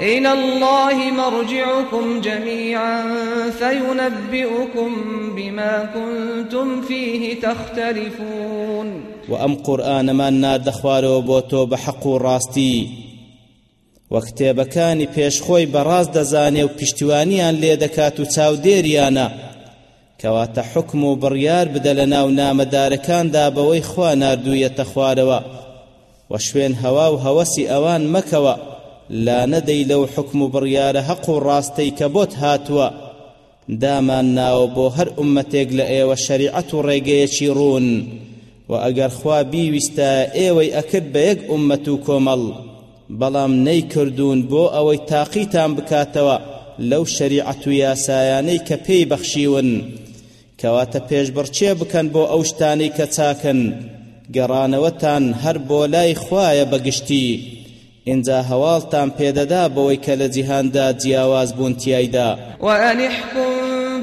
إلى الله مرجعكم جميعا فينبئكم بما كنتم فيه تختلفون. وأم قرآن ما ناد خوارو بوتو بحق راستي وكتابكان پیشخوي براز دزاني و پشتوانيان ليدكات و تاو ديريانا كواتا حكم و بريار بدلنا و نامداركان دابوي خوا ناردو يتخواروا وشوين هوا و هوسي اوان مكوا لا نەدەی لەو حکم و بڕیارە حەق و ڕاستەی کە بۆت هاتووە. دامان ناوە بۆ هەر ئومەتێک لە ئێوە شەریعەت و ڕێگەیەکی ڕوون. و ئەگەر خوا بیویستە ئێوەی ئەکرد بە یەک ئومەت و کۆمەڵ. بەڵام نەیکردوون بۆ ئەوەی تاقیتان بکاتەوە لەو شەریعەت و یاسایانەی کە پێی بەخشیون. کەواتە پێشبڕچێ بکەن بۆ ئەو شتانەی کە چاکن؟ گەڕانەوەتان هەر بۆ لای خوایە بەگشتی. ئینجا هەواڵتان پێدەدا بەوەی کە لە جیهاندا جیاواز بوون تیایدا وأن احكم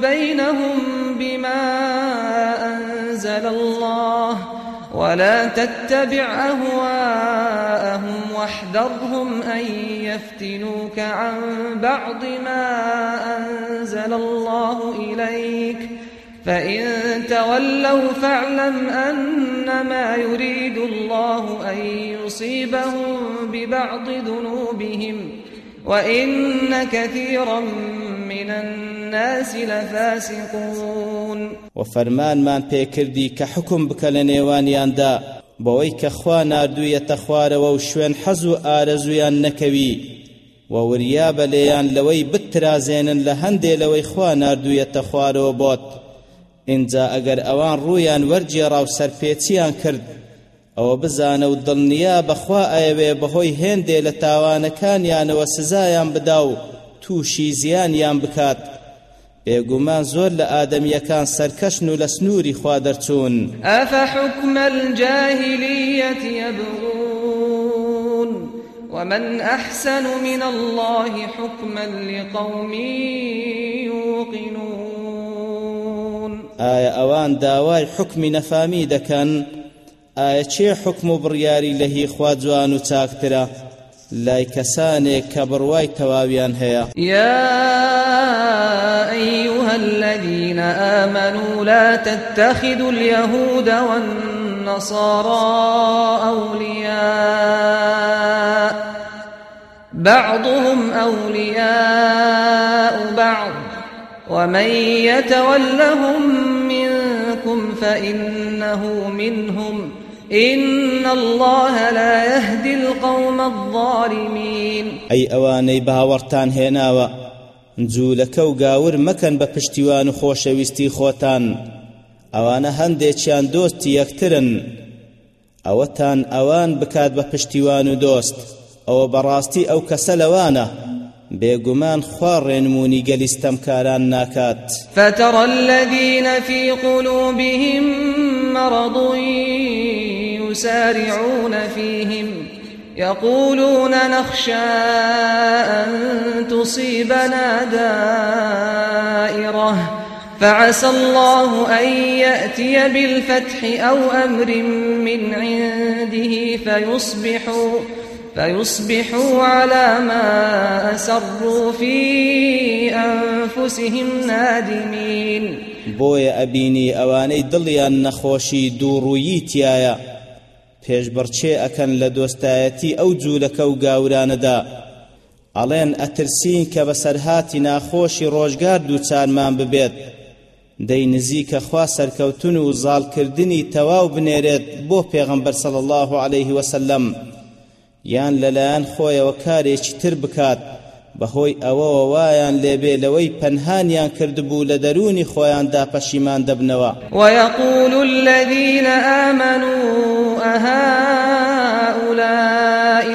بينهم بما أنزل الله ولا تتبع أهواءهم واحذرهم أن يفتنوك عن بعض ما أنزل الله إليك فإن تولوا فاعلم أنما يريد الله أن يصيبهم ببعض ذنوبهم وإن كثيرا من الناس لفاسقون. وفرمانمان پێکردی کە حکم بکە لە نێوانیاندا بەوەی کە خوا ناردوویەتە خوارەوە و شوێن حەز و ئارەزویان نەکەوی و وریا بە لێیان لەوەی بترازێنن لە ئینجا ئەگەر ئەوان ڕوویان وەرجێڕا و سەرپێچیان کرد. ئەوە بزانە و دڵنیا بەخوا ئەیەوێ بەهۆی هێندێ لە تاوانەکانیانەوە سزایان بدا و تووشی زیانیان بکات. بێگومان زۆر لە ئادەمیەکان سەرکەشن و لە سنووری خوا دەرچوون أفحكم الجاهلية يبغون ومن أحسن من الله حكما لقوم يوقنون ئایا ئەوان داوای حکمی نەفامی دەکەن ئایا چێ حکم و بڕیاری لە هی خوا جوان و چاکترە لای کەسانێک کە بڕوای تەواویان هەیە يا أيها الذين آمنوا لا تتخذوا اليهود والنصارى أولياء. بعضهم أولياء بعض. ومن يتولهم منكم فإنه منهم إن الله لا يهدي القوم الظالمين. أي أواني باورتان هێناوە جوولەکە و گاور مەکەن بە پشتیوان و خۆشەویستی خۆتان ئەوانە هەندێکیان دۆستی یەکترن ئەوەتان ئەوان بکات بە پشتیوان و دۆست ئەوە بێگومان خوا ڕێنمونی گەلیستەمکاران ناکات. فترى الذين في قلوبهم مرض يسارعون فيهم يقولون نخشى أن تصيبنا دائرة فعسى الله أن يأتي بالفتح أو أمر من عنده فيصبحوا فيصبحوا على ما أسروا في أنفسهم نادمين بۆیە ئەبینی ئەوانەی دڵیان نەخۆشی دووڕوویی تایە پێشبڕچێ ئەکەن لە دۆستایەتی ئەو جوولەکە و گاورانەدا. ئەڵێن ئەترسین کە بەسەرهاتی ناخۆشی ڕۆژگار دووچارمان ببێت. دەی نزیکە خوا سەرکەوتن و زاڵکردنی تەواو بنێرێت بۆ پێغەمبەر صلی الله عليه وسلم یان لەلایەن خۆیەوە کارێکی تر بکات بەهۆی ئەوەوە وایان لێبێ لەوەی پەنهانیان کردبوو لە دەرونی خۆیاندا پەشیمان دەبنەوە. ويقول الذين آمنوا أهؤلاء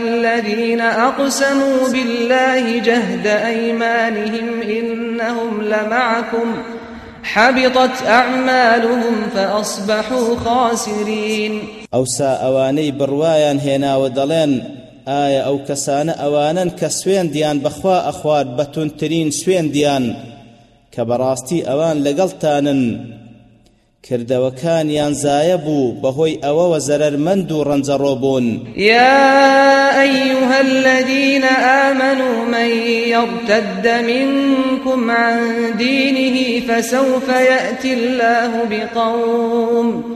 الذين أقسموا بالله جهد أيمانهم إنهم لمعكم حبطت أعمالهم فأصبحوا خاسرين ئەوسا ئەوانەی بڕوایان هێناوە دەڵێن ئایا ئەو کەسانە ئەوانن کە سوێندیان بەخوا ئەخوات بە تونترین سوێندیان کە بەڕاستی ئەوان لەگەڵتانن کردەوەکانیان زایە بوو بەهۆی ئەوەوە زەرەرمەند و ڕەنجەڕۆ بوون يا أيها الذين آمنوا من يرتد منكم عن دينه فسوف يأتي الله بقوم.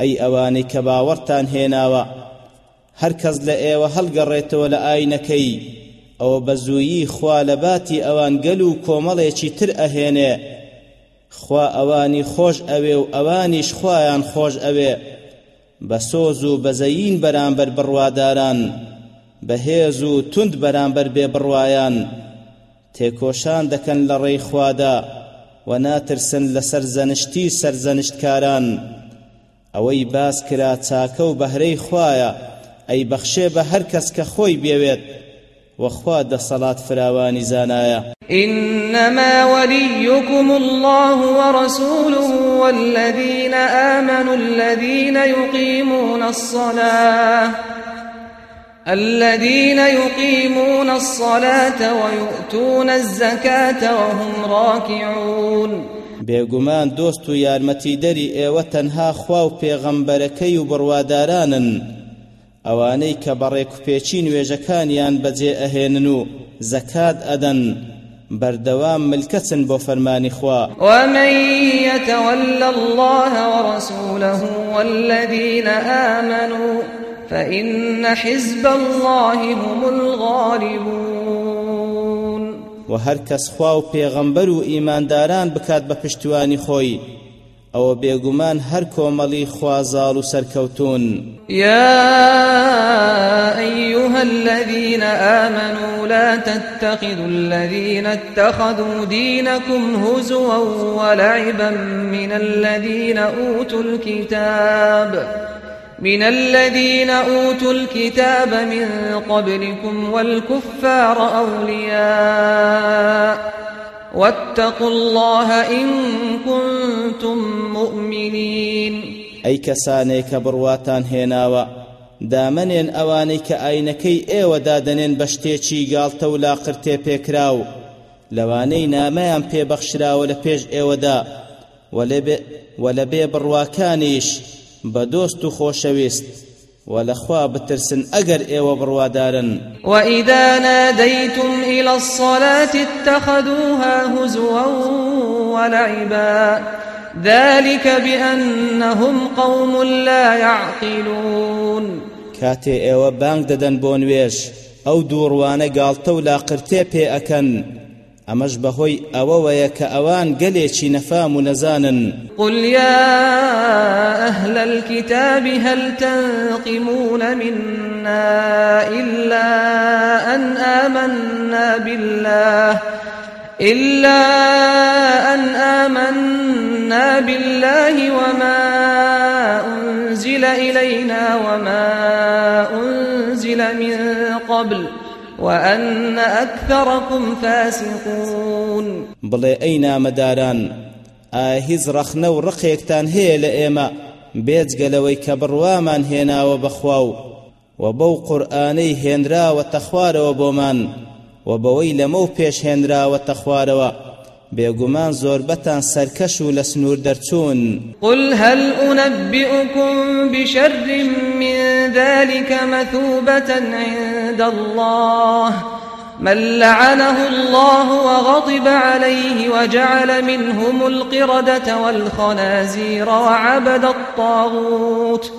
ئەی ئەوانەی کە باوەڕتان هێناوە. هەر کەس لە ئێوە هەڵگەڕێتەوە لە ئاینەکەی. ئەوە بە زوویی خوا لە باتی ئەوان گەل و کۆمەڵێکی تر ئەهێنێ. خوا ئەوانی خۆش ئەوێ و ئەوانیش خوایان خۆش ئەوێ. بە سۆز و بەزەیین بەرامبەر بڕواداران بەهێز و تند بەرامبەر بێ بڕوایان. تێکۆشان دەکەن لە ڕێی خوادا و ناترسن لە سەرزەنشتی سەرزەنشتکاران. ئەوەی باس کرا چاکە و بەهرەی خوایە ئەی بەخشێ بە هەر کەس کە خۆی بێوێت وخوا دەسەڵات فراوانی زانایە. إنما وليكم الله ورسوله والذين آمنوا الذين يقيمون الصلاة الذين يقيمون الصلاة ويؤتون الزكاة وهم راكعون. بێگومان دۆست و یارمەتیدەری ئێوە تەنها خوا و پێغەمبەرەکەی و بڕوادارانن. ئەوانەی کە بەڕێک و پێچی نوێژەکانیان بەجێ ئەهێنن و زەکات ئەدەن بەردەوام ملکەچن بۆ فەرمانی خوا. يتول الله ورسوله والذين آمنوا فإن حزب الله هم الغالبون و هەر کەس خوا و پێغەمبەر و ئیمانداران بکات بە پشتیوانی خۆی. ئەوە بێگومان هەر کۆمەڵی خوازاڵ و سەرکەوتون يا أيها الذين آمنوا لا تتخذوا الذين اتخذوا دينكم هزوا ولعبا من الذين أوتوا الكتاب. من الذين أوتوا الكتاب من قبلكم والكفار أولياء واتقوا الله إن كنتم مؤمنين. ئەی کەسانێک کە بڕواتان هێناوە دامنێن ئەوانەی کە ئاینەکەی ئێوە دادەنێن بە شتێکی گاڵتە و لاقرتێ پێکراو لەوانەی نامەیان پێبەخشراوە لە پێش ئێوەدا وە لە بێ بڕواکانیش بە دۆست و خۆشەویست ولخوا بترسن أجر إيوة بروادارا وإذا ناديتم إلى الصلاة اتخذوها هزوا ولعبا ذلك بأنهم قوم لا يعقلون. كاتي إيوة بانك ددن بونويش أو دوروانە گاڵتە و لاقرتێ پێ ئەکەن. ئەمەش بەهۆی ئەوەوەیە کە ئەوان گەلێکی نەفام و قل يا أهل الكتاب هل تنقمون منا إلا أن آمنا بالله إلا أن آمنا بالله وما أنزل إلينا وما أنزل من قبل. وأن أكثركم فاسقون. بڵێ ئەی نامەداران ئایا هیچ ڕەخنە و ڕقێکتان هەیە لە ئێمە بێجگەلەوەی کە بڕوامان هێناوە بەخوا و و بەو قورئانەی هێنراوەتە خوارەوە بۆمان و بەوەی لەمە و پێش هێنراوەتە خوارەوە بێگومان زۆربەتان سەرکەش و دەرچوون. قل هل أنبئكم بشر من ذلك مثوبة عند الله؟ من لعنه الله وغضب عليه وجعل منهم القردة والخنازير وعبد الطاغوت.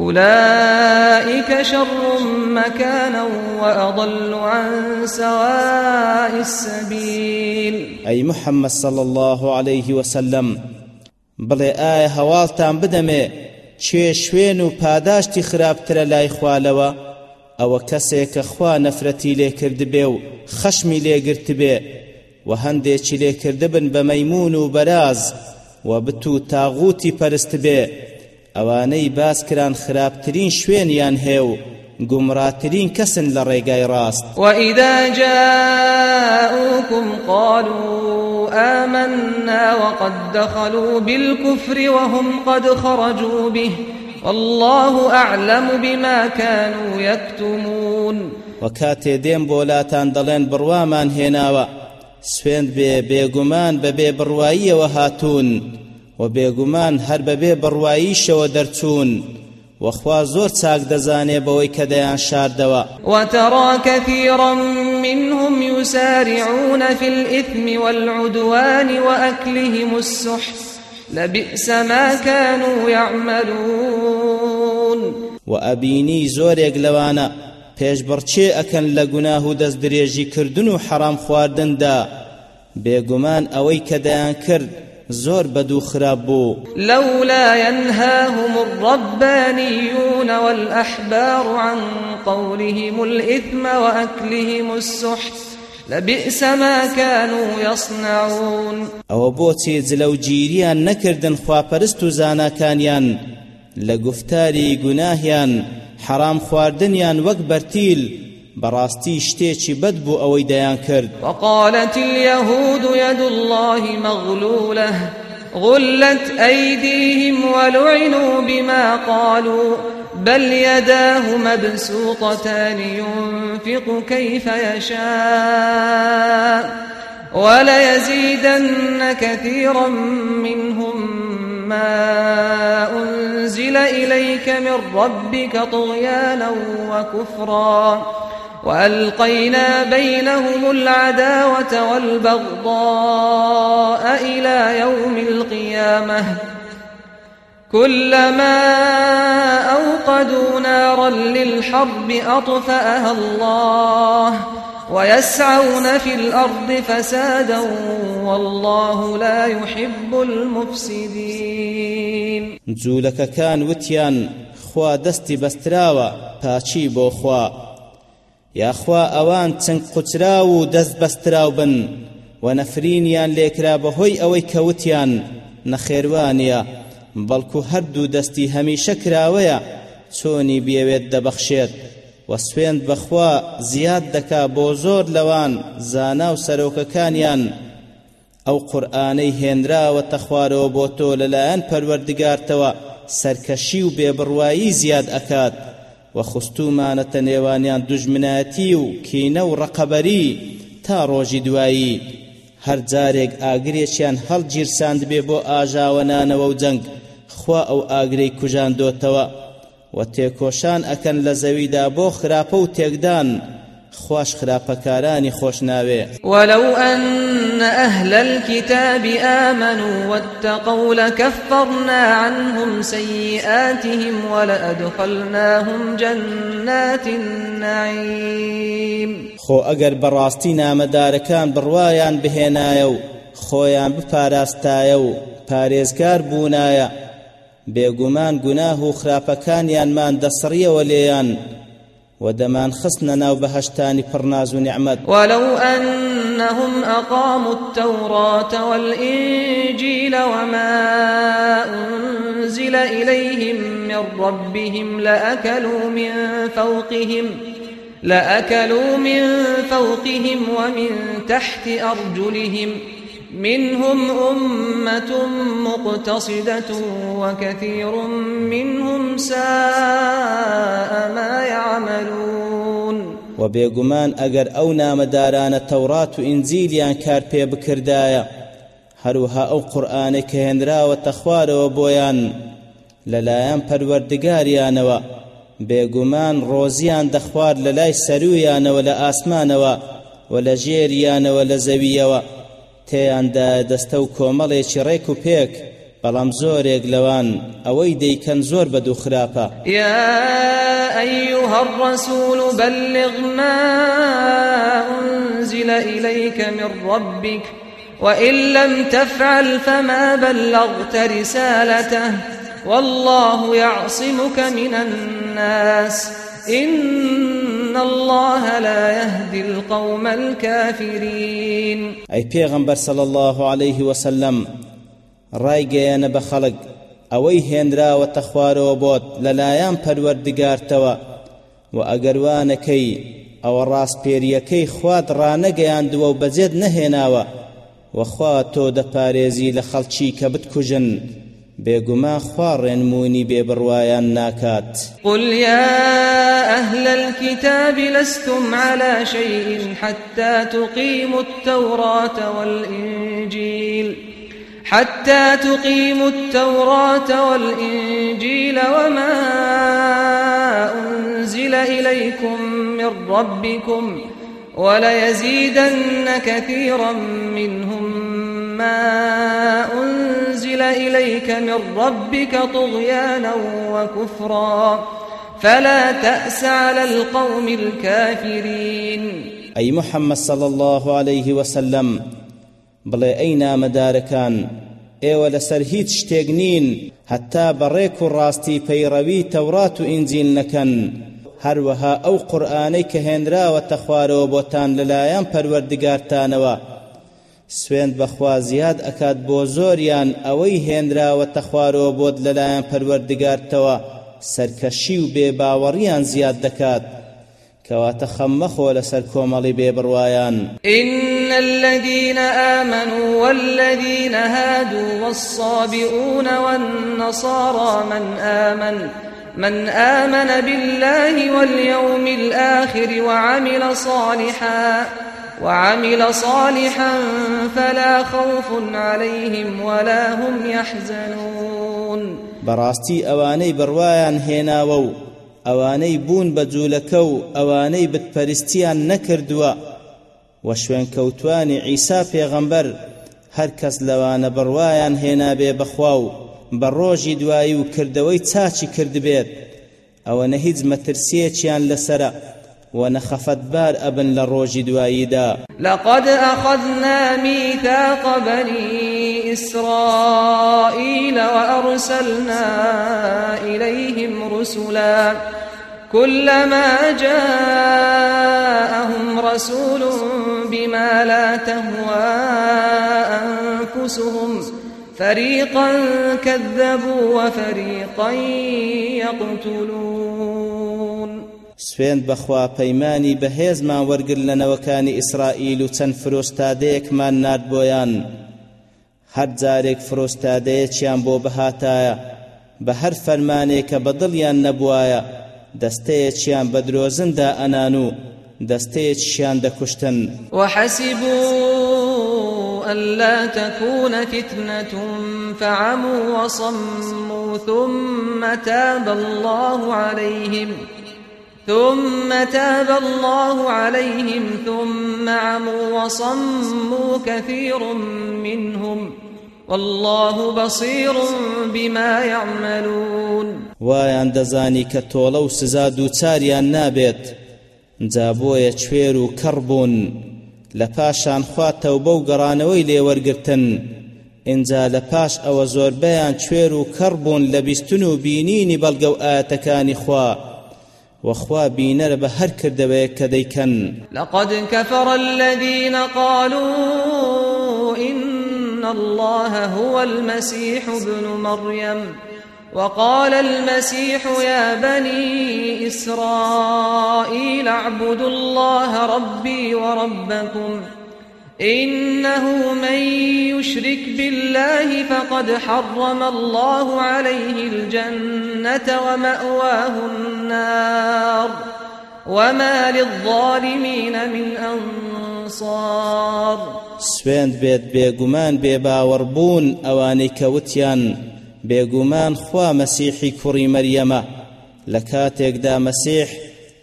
أولئك شر مكانا وأضل عن سواء السبيل. أي محمد صلى الله عليه وسلم. بڵێ ئایا هەواڵتان بدەمێ چێ شوێن و پاداشتی خراپترە لای خوالەوە ئەوە کەسێک کە خوا نەفرەتی لێکرد بێ و خەشمی لێگرت بێ و هەندێکی لێکردبن بە مەیمون و بەراز و بتو تاغوتی پەرست بێ ئەوانەی باس کران خراپترین شوێنیان هێو گمراترین کەسن لە ڕێگای ڕاست. وإذا جاءوكم قالوا آمنا وقد دخلوا بالكفر وهم قد خرجوا به والله أعلم بما كانوا يكتمون. وە کاتێ دێن بۆ لاتان دەڵێن بڕوامان هێناوە سوێند بێ بێگومان بە بێبڕواییەوە هاتوون وە بێگومان هەر بە بێبڕواییشەوە دەرچوون وخوا زور چاک دەزانێ بەوەی کە دەیان شاردەوە. وترى كثيرا منهم يسارعون في الإثم والعدوان وأكلهم السحت لبئس ما كانوا يعملون. وأبيني زوريك لوانا پێش بڕچێ ئەکەن لە گوناه و دەست درێژی کردن و حەرام خواردندا. بێگومان ئەوەی کە دەیان کرد زۆر بەد و خراپ بوو. لولا ينهاهم الربانيون والأحبار عن قولهم الإثم وأكلهم السحت لبئس ما كانوا يصنعون. ئەوە بۆچی جڵەوگیریان نەکردن خواپەرست و زاناکانیان لە گفتاری گوناهیان حرام خواردنیان وەک بەرتیل بەڕاستی شتێکی بەد بوو ئەوەی دەیان کرد. وقالت اليهود يد الله مغلولة غلت أيديهم ولعنوا بما قالوا بل يداه مبسوطتان ينفق كيف يشاء وليزيدن كثيرا منهم ما أنزل إليك من ربك طغيانا وكفرا. وألقينا بينهم العداوة والبغضاء إلى يوم القيامة. كلما أوقدوا نارا للحرب أطفأها الله ويسعون في الأرض فسادا والله لا يحب المفسدين. جولك كان وتيان خوا دستي بستراوة پاچی بۆ خوا؟ یاخوا ئەوان چەند قوچرا و دەست بەستراو بن و نەفرینیان لێکرا بەهۆی ئەوەی کەوتیان نەخێوانە بەڵکو هەردوو دەستی هەمیشە کراوەیە چۆنی بێوێت دەبەخشێت و سوێند بەخوا زیاد دەکا بۆ زۆر لەوان زانا و سەرۆکەکانیان. ئەو قورئانەی هێنراوەتە خوارەوە بۆ تۆ لەلایەن پەروەردگارتەوە سەرکەشی و بێبڕوایی زیاد ئەکات. وەخستومانەتە نێوانیان دوژمنایەتی و کینە و ڕقەبەری تا ڕۆژی دوایی. هەر جارێک ئاگرێکیان هەڵگیرساند بێ بۆ ئاژاوەنانەوە و جەنگ خوا ئەو ئاگرەی کوژاندۆتەوە. و تێکۆشان ئەکەن لە زەویدا بۆ خراپە و تێکدان. خوش خراپەکارانی خۆش ناوێ. ولو أن أهل الكتاب آمنوا واتقوا لكفرنا عنهم سيئاتهم ولأدخلناهم جنات النعيم. خۆ ئەگەر بەڕاستی نامەدارەکان بڕوایان بهێنایە و خۆیان بپاراستایە و پارێزگار بوونایە بێگومان گوناه و خراپەکانیانمان دەسڕیەوە لێیان. ودمان خصنا ناو بهشتاني فرناز ونعمت ولو أنهم أقاموا التوراة والإنجيل وما أنزل إليهم من ربهم لأكلوا من فوقهم لأكلوا من فوقهم ومن تحت أرجلهم. منهم أمة مقتصدة وكثير منهم ساء ما يعملون. وبيغمان أجر أو نامداران التوراة إنزيليان كار پێ بکردایە هەروها ئەو قورآانە کە هێنراوە تەخوارەوە بۆیان لەلایەن پەروەردگاریانەوە بێگومان ڕۆزیان دەخوار لە لای سەرویانەوە لە ئاسمانەوە و لە ژێریانەوە لە زەویەوە. تێیاندا دەستە و کۆمەڵێکی ڕێک و پێک بەڵام زۆرێک لەوان ئەوەی دەیکەن زۆر بەد و خراپە. یا أيها الرسول بلغ ما أنزل إليك من ربك وإن لم تفعل فما بلغت رسالته والله يعصمك من الناس. الله لا يهدي القوم الكافرين. أي پیغمبر صلى الله عليه وسلم ڕایگەیەنە بە خەڵک ئەوەی هێنراوە تەخوارەوە بۆت لەلایەن پەروەردگارتەوە. و ئەگەروانەکەی ئەوە ڕاستپێریەکەی خوات ڕانەگەیاندووە و بەجێت نەهێناوە. وەخوا تۆ دەپارێزی لە خەڵکی کە بتکوژن. بێگوما ڕێنمونی بێبڕوایان ناکات. قل يا أهل الكتاب لستم على شيء حتى تقيموا التوراة والإنجيل. حتى تقيموا التوراة والإنجيل وما أنزل إليكم من ربكم وليزيدن كثيرا منهم ما أنزل إليك من ربك طغيانا وكفرا. فلا تأس على القوم الكافرين. أي محمد صلى الله عليه وسلم بڵێ ئەی نامەدارەکان ئێوە لەسەر هیچ شتێک نین هەتا بەڕێک و ڕاستی پەیڕەوی تەورات و ئینجیل نەکەن هەروەها ئەو قورئانەی کە هێنراوەتە خوارەوە سوێند بەخوا زیاد ئەکات بۆ زۆریان ئەوەی هێنراوەتە خوارەوە بۆت لەلایەن پەروەردگارتەوە. سەرکەشی و بێباوەڕیان زیاد دەکات. کەواتە خەم مەخۆ لەسەر کۆمەڵی بێبڕوایان إن الذين آمنوا والذين هادوا والصابئون والنصارى من آمن من آمن بالله واليوم الآخر وعمل صالحا وعمل صالحا فلا خوف عليهم ولا هم يحزنون. براستي أواني بروايان هنا وو ئەوانەی بوون بە جوولەکە و ئەوانەی بتپەرستیان نەکردووە و شوێن کەوتوانی عیسا پێغەمبەر هەر کەس لەوانە بڕوایان هێنابێ بەخوا و بە ڕۆژی دوایی و کردەوەی چاچی کردبێت ئەوەنە هیچ مەترسیەکیان لەسرە. ونخفت بار أبن لروج دوائيدا. لقد أخذنا ميثاق بني إسرائيل وأرسلنا إليهم رسلا. كلما جاءهم رسول بما لا تهوى أنفسهم. فريقا كذبوا وفريقا يقتلون. سوێن بەخوا پەیمانی بەهێزمان وەرگر لە نەوەکانی ئیسرائیل و چەند فرۆستادەیەکمان نرد بۆیان. هەر جارێک فرۆستادەیەکیان بۆ بەهاتایە؟ بە هەر فەرمانێک کە بەدڵیان نەبوایە دەستەیەکیان بە درۆزندا ئەنان و دەستەیەکیان دەکوشتن. وحسبوا ألا تكون فتنة فعموا وصموا ثم تاب الله عليهم. ثم تاب الله عليهم ثم عموا وصموا كثير منهم والله بصير بما يعملون. وایان دەزانی کە تۆڵە و سزا دووچاریان نابێت جا بۆیە کوێر و کەڕ بوون لە پاشان خواتەوە بەو گەڕانەوەی لێوەرگتن. ئینجا لە پاش ئەوە زۆربەیان کوێر و کەڕ بوون لە بیستن و بینینی بەڵگە و ئاەتەکانی خوا. وخوا بينر بهر كردوه كديكن لقد كفر الذين قالوا إن الله هو المسيح ابن مريم وقال المسيح يا بني إسرائيل اعبدوا الله ربي وربكم إنه من يشرك بالله فقد حرم الله عليه الجنة ومأواه النار وما للظالمين من أنصار. سوێند بێت بێگومان بێباوەڕبوون ئەوانەی کەوتیان بێگومان خوا مەسیحی کوڕی مەریەمە. لە کاتێکدا مەسیح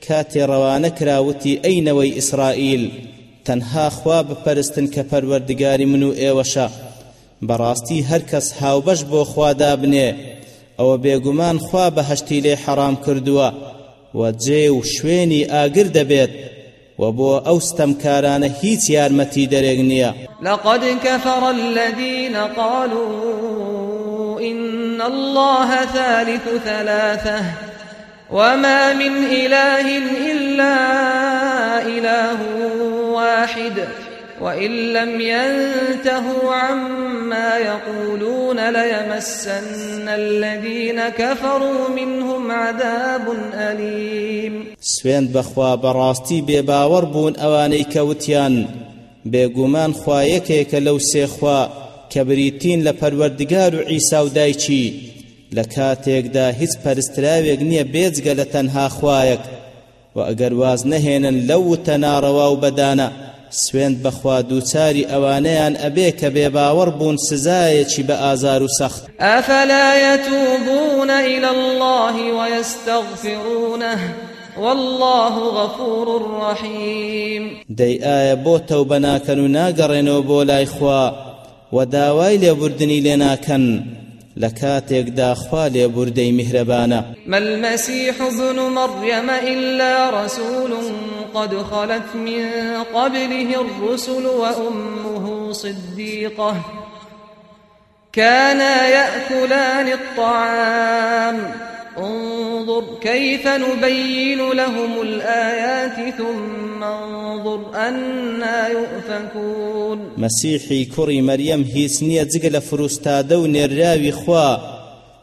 کاتێ ڕەوانە کراوتی ئەینەوەی ئیسرائیل. تەنها خوا بپەرستن کە پەروەردگاری من و ئێوەشە. بەڕاستی هەر کەس هاوبەش بۆ خوادا بنێ ئەوە بێگومان خوا بەهەشتی لێ حەرام کردووە. و جێ و شوێنی ئاگر دەبێت وبو أوستم كاران هيت يارمتي دريغنيا لقد كفر الذين قالوا إن الله ثالث ثلاثة وما من إله إلا إله واحد وإن لم ينتهوا عما يقولون ليمسن الذين كفروا منهم عذاب أليم. سوێند بەخوا بەڕاستی بێباوەڕ بوون ئەوانەی گوتیان بێگومان خوا یەکێکە لەو سێ خوا کە بریتین لە پەروەردگار و عیسا و دایکی لە کاتێکدا هیچ خوایەک. و ئەگەر واز نەهێنن لەو وتە ناڕەوا و بەدانە سوێند بەخوا دووچاری ئەوانەیان ئەبێ کە بێباوەڕ بوون سزایەکی بە ئازار و سەخت. أفلا يتوبون إلى الله ويستغفرونه؟ والله غفور رحيم. دەی ئایا بۆ تەوبە ناکەن و ناگەڕێنەوە بۆ لای خوا؟ و داوای لێبوردنی لێ ناکەن. لكاتيك دا خوالي بردي مهربانا ما المسيح ابن مريم إلا رسول قد خلت من قبله الرسل وأمه صديقة كانا يأكلان الطعام. انظر كيف نبين لهم الآيات ثم انظر أنا يؤفكون. مسيحي كري مريم هيسنية زقل فروستادو نراوي خوا.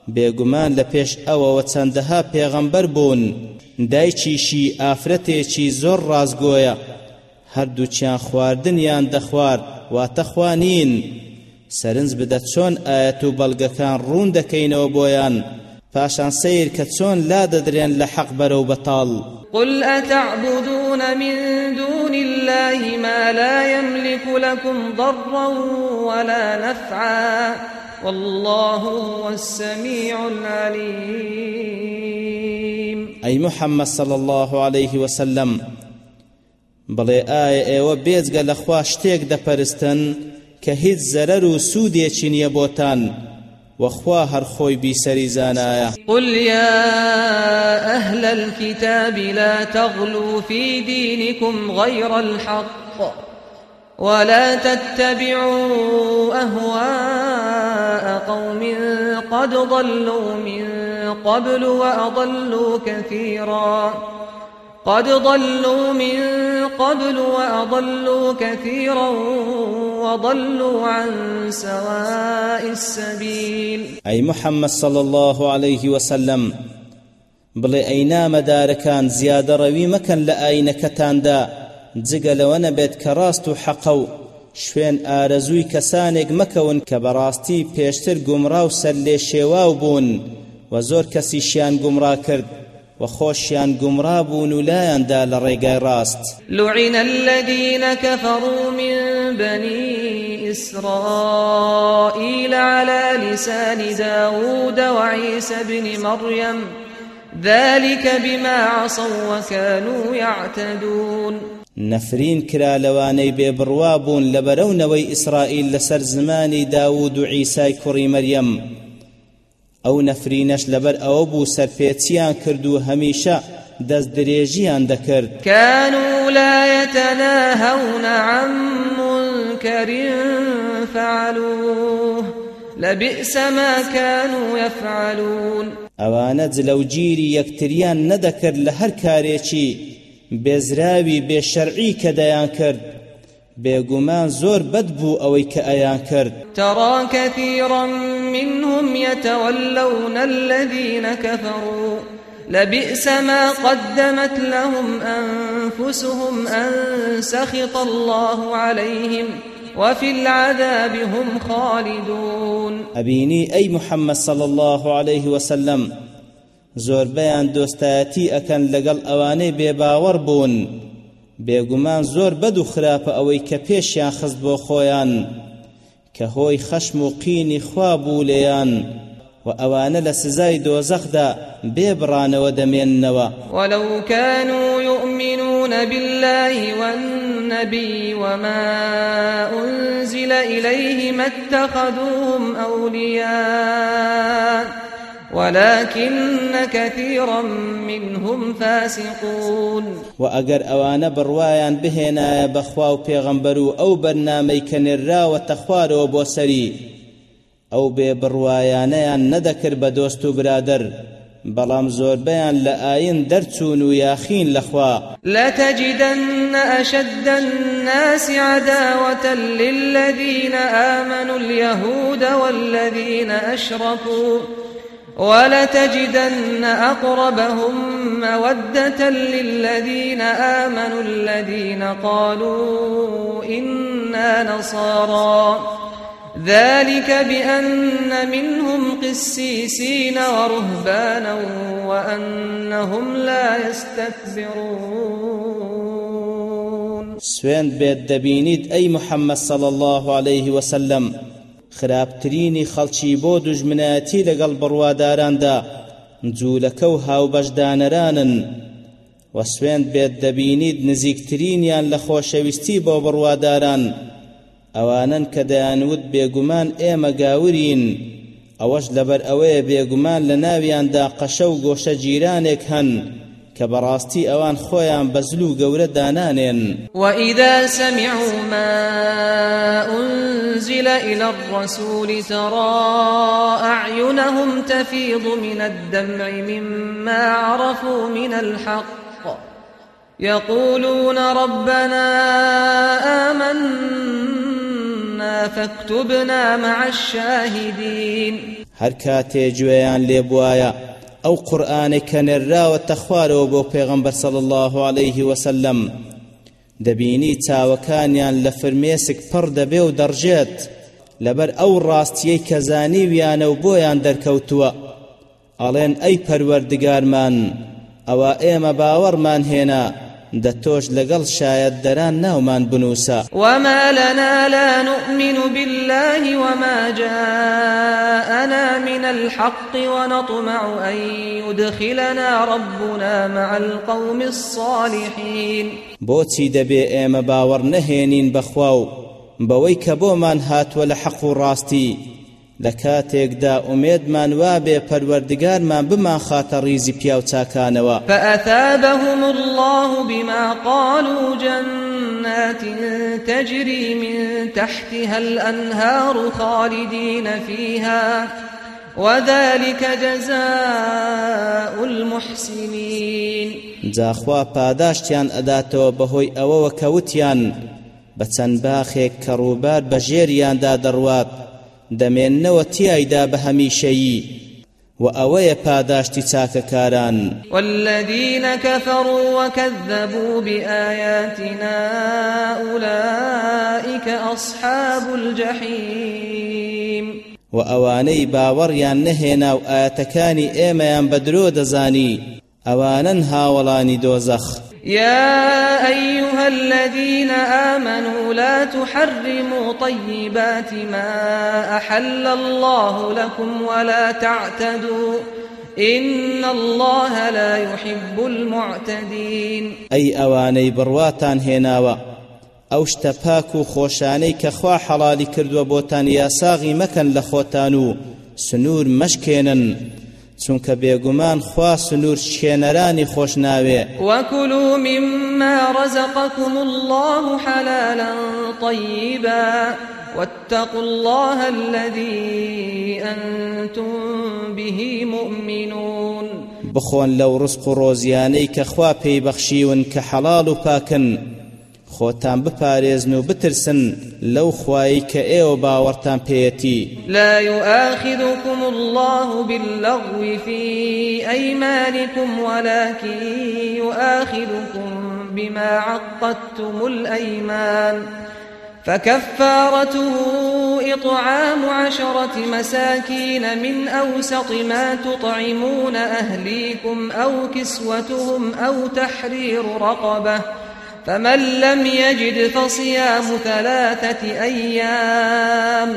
بێگومان لە پێش ئەوەوە چەندەها پێغەمبەر بوون دایکیشی ئافرەتێکی زۆر ڕازگۆیە هەردووچیان خواردنیان دەخوارد واتە خوانین سەرنج بدە چۆن ئاەت و بەڵگەکان ڕوون دەکەینەوە بۆیان پاشان سیر کە چۆن لا دەدرێن لە حەق بەرەو بەتاڵ قل أتعبدون من دون الله ما لا يملك لكم ضرا ولا نفعا. والله هو السميع العليم. أي محمد صلى الله عليه وسلم. بڵێ ئایا ئێوە بێجگە لە خوا شتێک دەپەرستن کە هیچ زەرەر و سوودێکی نییە بۆتان وخوا هر خوي بي سريزانايا قل يا أهل الكتاب لا تغلوا في دينكم غير الحق ولا تتبعوا أهواء قوم قد ضلوا من قبل وأضلوا كثيراً قد ضلوا من قبل وأضلوا كثيرا وضلوا عن سواء السبيل. أي محمد صلى الله عليه وسلم بڵێ ئەی نامەدارەکان زیادە ڕەوی مەکەن لە ئاینەکەتاندا جگە لەوە نەبێت کە ڕاست و حەقە و شوێن ئارەزووی کەسانێک مەکەون کە بەڕاستی پێشتر گومڕا و سەر لێ کرد. وخۆشیان گومڕابوون و لایەندا لە ڕێگای ڕاست. لعن الذين كفروا من بني إسرائيل على لسان داود وعيسى بن مريم ذلك بما عصوا وكانوا يعتدون. لەوانەی بێبڕوا بوون لە بەرەونەوەی ئیسرائیل لەسەر زمانی داود و عیسای کوڕی مەریەم. ئەو نەفرینەش لەبەر ئەوە بوو سەرپێچیان کرد و هەمیشە دەست درێژیان دەکرد. كانوا لا يتناهون عن منكر فعلوه. لبئس ما كانوا يفعلون. ئەوانە جلەوگیری یەکتریان نەدەکرد لە هەر کارێکی بێزراوی بێشەرعی کە دەیان کرد. بێگومان زۆر بەد بوو ئەوەی کە ئەیان کرد. ترى كثيرا منهم يتولون الذين كفروا. لبئس ما قدمت لهم أنفسهم أن سخط الله عليهم وفي العذاب هم خالدون. ئەبینی ئەی محەممەد صلى الله عليه وسلم. زۆربەیان دۆستایەتی ئەکەن لەگەڵ ئەوانەی بێباوەڕ بوون بێگومان زۆر بەد و خراپە ئەوەی کە پێشیان خست بۆ خۆیان کە هۆی خەشم و قینی خوا بوو لێیان و ئەوانە لە سزای دۆزەخدا بێبڕانەوە دەمێننەوە. ولو كانوا يؤمنون بالله والنبي وما أنزل إليه ما اتخذوهم أولياء ولكن كثيرا منهم فاسقون. وأجر أوان بروايان بهنا بخوا بيغمبرو أو برنامي كنرا وتخوار وبوسري أو ببروايانيان ندكر بدوستو برادر. بەڵام زۆربەیان لە ئاین دەرچوون و یاخین لەخوا لتجدن أشد الناس عداوة للذين آمنوا اليهود والذين أشركوا. ولتجدن أقربهم مودة للذين آمنوا الذين قالوا إنا نصارى. ذلك بأن منهم قسيسين ورهبانا وأنهم لا يستكبرون. سوێند بێت دەبینیت ئەی محمد صلى الله عليه وسلم خراپترینی خەڵکی بۆ دوژمنەتی لەگەڵ بڕواداراندا جوولەکە و هاوبەشدانەرانن. و سوێند بێت دەبینیت نزیکترینیان لە خۆشەویستی بۆ بڕواداران. ئەوانن کە دەیانوت بێگومان ئێمە گاورین. ئەوەش لەبەر ئەوەیە بێگومان لە ناویاندا قەشە و گۆشە جیرانێک هەن. کە بەڕاستی ئەوان خۆیان بەزل و گەورە دانانێن. وإذا سمعوا ما أنزل إلى الرسول ترى أعينهم تفيض من الدمع مما عرفوا من الحق. يقولون ربنا آمنا فاكتبنا مع الشاهدين. کاتێ گوێیان لێ بواە ئەو قورآانێک کە نێراوە تەخوارەوە بۆ پێغەمبەر صلی الله عليه وسلم. دەبینی چاوەکانیان لە فرمێسک پڕ دەبێ و دەڕژێت. لەبەر ئەو ڕاستیەی کە زانیویانە و بۆیان دەرکەوتووە. ئەڵێن ئەی پەروەردگارمان ئەوە ئێمە باوەڕمان هێنا. دەتۆش لەگەڵ شاید دەران ناومان بنووسە. وما لنا لا نؤمن بالله وما جاءنا من الحق ونطمع أن يدخلنا ربنا مع القوم الصالحين. بۆچی دەبێ ئێمە باوەڕ نەهێنین بەخوا و بەوەی کە بۆمان هاتووە لە حەق و ڕاستی. لە کاتێکدا ئومێدمان وابێ پەروەردگارمان بمان خاتە ڕیزی پیاو چاکانەوە. فأثابهم الله بما قالوا جنات تجري من تحتها الأنهار خالدين فيها وذلك جزاء المحسنين. جاخوا پاداشتیان ئەداتەوە بەهۆی ئەوەوە کەوتیان بە چەند باخێک کە ڕووبار بەژێریاندا دەڕوات. دەمێننەوە تیایدا بە هەمیشەیی وأوي پاداشتی چاکەکاران. والذين كفروا وكذبوا بآياتنا أولئك أصحاب الجحيم وأواني باوريان نهينا وآياتكاني إيميان بدرو دزاني ئەوانن هاوڵانی دۆزەخ. يا أيها الذين آمنوا لا تحرموا طيبات ما أحل الله لكم ولا تعتدوا إن الله لا يحب المعتدين. أي أواني برواتان هناوا. ئەو شتە پاک و خۆشانەی کە خوا حەڵالی کردووە بۆتان یاساغی مەکەن لە خۆتان و سنوور مەشکێنن چونکە بێگومان خوا سنوور شێنەرانی خۆش ناوێ وەکلوا مما رزقكم الله حلالا طيبا واتقوا الله الذي أنتم به مؤمنون. بخۆن لەو ڕزق و ڕۆزیانەی کە خوا پێی خۆتان بپارێزن و بترسن لەو خوایی کە ئێوە باوەڕتان پێەتی. لا يؤاخذكم الله باللغو في أيمانكم ولكن يؤاخذكم بما عقدتم الأيمان. فكفارته إطعام عشرة مساكين من أوسط ما تطعمون أهليكم أو كسوتهم أو تحرير رقبة. فمن لم يجد فصيام ثلاثة أيام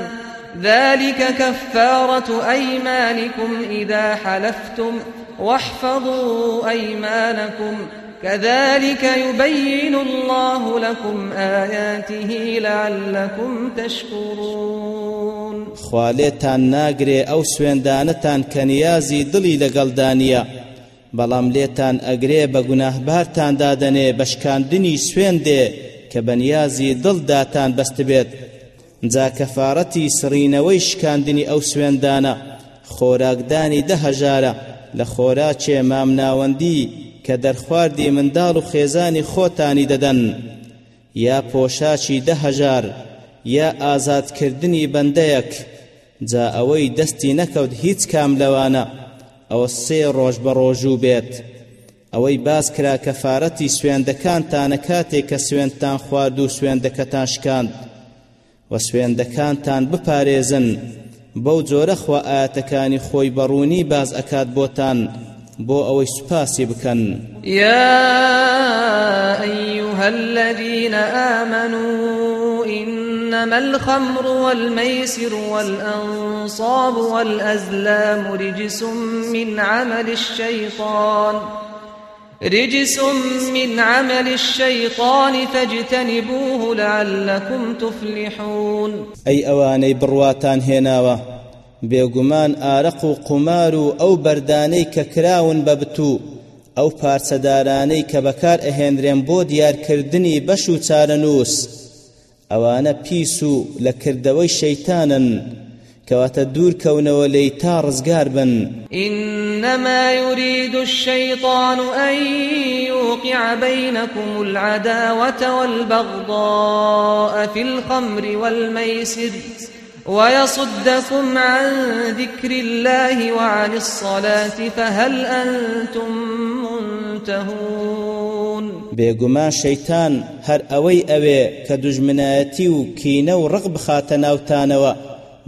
ذلك كفارة أيمانكم إذا حلفتم واحفظوا أيمانكم كذلك يبين الله لكم آياته لعلكم تشكرون. خوالێتان ناگرێ ئەو سوێندانەتان کە نیازی دڵی لەگەڵدانە بەڵام لێتان ئەگرێ بە گوناهبارتان دادەنێ بەشکاندنی سوێندێ کە بەنیازی دڵداتان بەست بێت. جا کەفارەتی سڕینەوەی شکاندنی ئەو سوێندانە خۆراکدانی دەهەژارە لە خۆراکێ مامناوەندی کە دەرخواردی منداڵ و خێزانی خۆتانی دەدەن. یا پۆشاچی دەهەژار یا ئازادکردنی بەندەیەک جا ئەوەی دەستی نەکەوت هیچ کام لەوانە. ئەوە سێ ڕۆژ بە ڕۆژوو بێت. ئەوەی باس کرا کەفارەتی سوێندەکانتانە کاتێک کە سوێندتان خوارد و سوێندەکەتان شکاند. و سوێندەکانتان بپارێزن. بەو جۆرە خوا ئایەتەکانی خۆی بەڕوونی باس ئەکات بۆتان. بۆ ئەوەی سوپاسی بکەن. يا أيها الذين آمنوا إنما الخمر والميسر والأنصاب والأزلام رجس من عمل الشيطان. رجس من عمل الشيطان فاجتنبوه لعلكم تفلحون. أي أواني برواتان هناوه بێگومان ئارەق و قومار و ئەو بەردانەی کە کراون بەبتوو ئەو پارچەدارانەی کە بەکار ئەهێنرێن بۆ دیارکردنی ئەوانە پیس و لە کردەوەی شەیتانن كواتا دور كونوا لي تارزقار بن. إنما يريد الشيطان أن يوقع بينكم العداوة والبغضاء في الخمر والميسر ويصدكم عن ذكر الله وعن الصلاة فهل أنتم منتهون؟ بێگومان شەیتان هەر ئەوەی ئەوێ کە دوژمنایەتی و کینە و ڕق بخاتە ناوتانەوە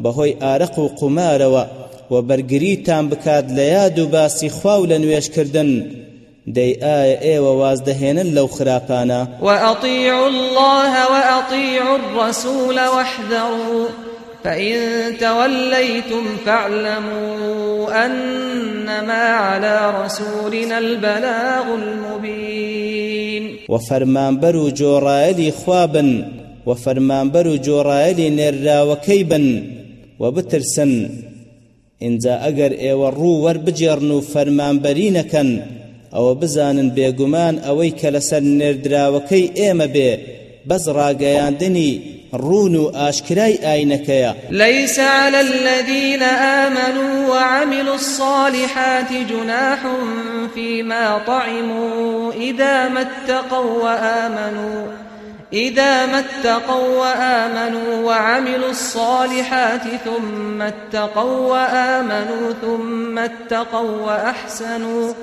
بەهۆی ئارەق و قومارەوە و بەرگریتان بکات لە یاد و باسی خوا و لە نوێشکردن. دەی ئایا ئێوە واز دەهێنن لەو خراپانە؟ وأطيعوا الله وأطيعوا الرسول واحذروا فإن توليتم فاعلموا أنما على رسولنا البلاغ المبين وفرمان برو جورائلي خوابن وفرمان برو جورائلي نرا وكيبن وبترسن انجا اگر ايوه رو ور بجرنو فرمان برينكن او بزانن بيگومان اوي كلسن نردرا وكي ايما بي بز راقياندني ڕاگەیاندنی رون آشكراي آينكيا ليس على الذين آمنوا وعملوا الصالحات جناح فيما طعموا إذا ما اتقوا وآمنوا إذا ما اتقوا وآمنوا وعملوا الصالحات ثم اتقوا وآمنوا ثم اتقوا وأحسنوا.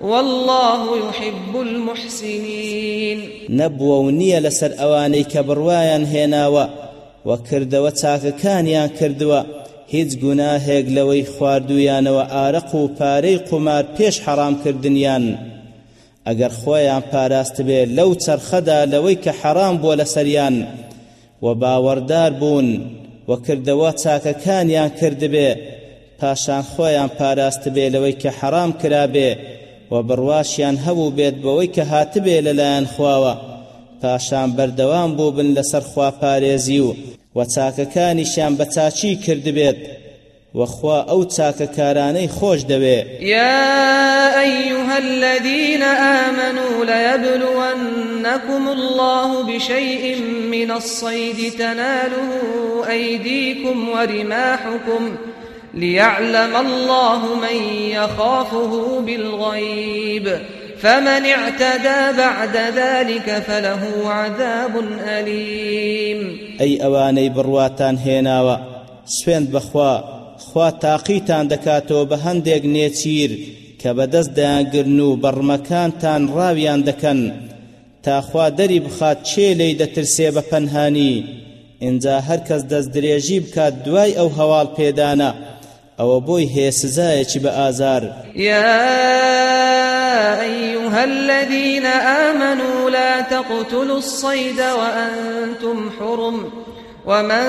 والله يحب المحسنين. نبوة ونية لسر أواني كبروايان هناوا وكردوا تاككانيان كردوا هیچ گوناهێک لەوەی خواردویانەوە ئارەق و پارەی قومار پێش حەرامکردنیان ئەگەر خۆیان پاراست بێ لەو چرخەدا لەوەی کە حەرام بووە لەسەریان و باوەڕدار بوون و کردەوە چاکەکانیان کردبێ پاشان خۆیان پاراست بێ لەوەی کە حەرام کرابێ و بڕواشیان هەبوو بێت بەوەی کە هاتبێ لەلایەن خواوە. پاشان بەردەوام بوو بن لەسەر خوا پارێزی و و چاکەکانیشیان بە چاچی وخوا ئەو چاکەکارانەی خۆش دەوێ. يا أيها الذين آمنوا ليبلونكم الله بشيء من الصيد تناله أيديكم ورماحكم ليعلم الله من يخافه بالغيب. فمن اعتدى بعد ذلك فله عذاب أليم. أي أواني برواتان هێناوە سوێند بەخوا خوا تاقیتان دەکاتەوە بە هەندێک نێچیر کە بەدەست دەیانگرن و بەڕمەکانتان ڕاویان دەکەن تا خوا دەری بخات کێ لێی دەترسێ بە پەنهانی ئینجا هەر کەس دەست درێژی بکات دوای ئەو پێدانە ئەوە بۆی هەیە سزایەکی بە ئازار. يا أيها الذين آمنوا لا تقتلوا الصيد وأنتم حرم ومن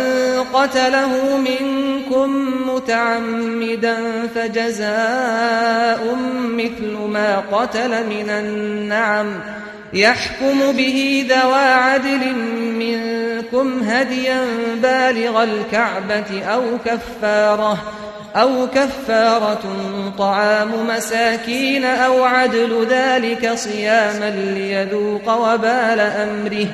قتله منكم متعمدا فجزاء مثل ما قتل من النعم يحكم به ذوى عدل منكم هديا بالغ الكعبة أو كفارة أو كفارة طعام مساكين أو عدل ذلك صياما ليذوق وبال أمره.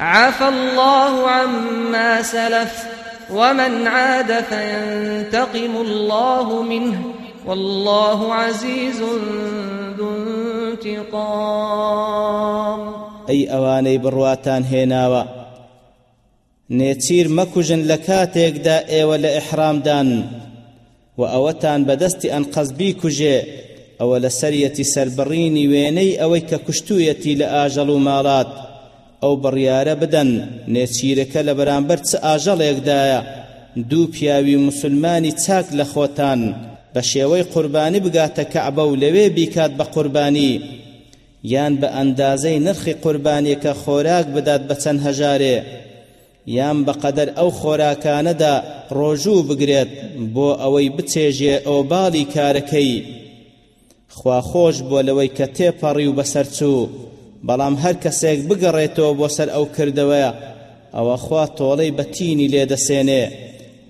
عفى الله عما سلف ومن عاد فينتقم الله منه. والله عزيز ذو انتقام. أي أواني برواتان هێناوە نێچیر مەکوژن لە کاتێکدا ئێوە لە ئیحرامدان و ئەوەتان بەدەستی ئەن قەزبی کوژێ ئەوە لە سەریەتی سربڕینی وێنەی ئەوەی کە کوشتوویەتی لە ئاژەڵ و ماڵات. ئەو بڕیارە بدەن نێچیرەکە لە بەرامبەر چ ئاژەڵێکدایە. دوو پیاوی مسلمانی چاک لە خۆتان. بە شێوەی قوربانی بگاتە کەعبە و لەوێ بیکات بە قوربانی. یان بە ئەندازەی نرخی قوربانیەکە خۆراک بدات بە چەند هەژارێ. یان بەقەدەر ئەو خۆراکانەدا ڕۆژوو بگرێت بۆ ئەوەی بچێژێ ئەو باڵی کارەکەی. خوا خۆش بۆ لەوەی کە تێپەڕی و بەسەرچوو بەڵام هەر کەسێک بگەڕێتەوە بۆ سەر ئەو کردەوەیە ئەوە خوا تۆڵەی بەتینی لێدەسێنێ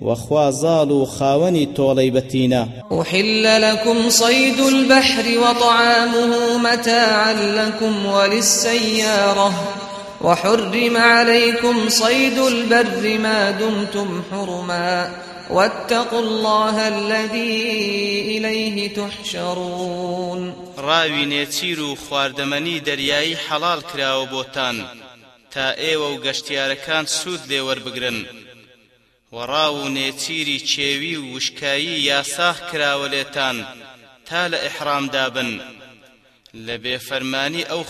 وخوا زال خاوني طولي بتينا أحل لكم صيد البحر وطعامه متاعا لكم وللسيارة. وحرم عليكم صيد البر ما دمتم حرما واتقوا الله الذي إليه تحشرون. ڕاوی نێچیر و خواردەمەنی دەریایی حەڵال کراوە بۆتان تا ئێوە و گەشتیارەکان سوود لێوەربگرن وە ڕاو و نێچیری کێوی یاساخ کراوە لێتان تا لە ئیحرامدا بن لە بێفەرمانی ئەو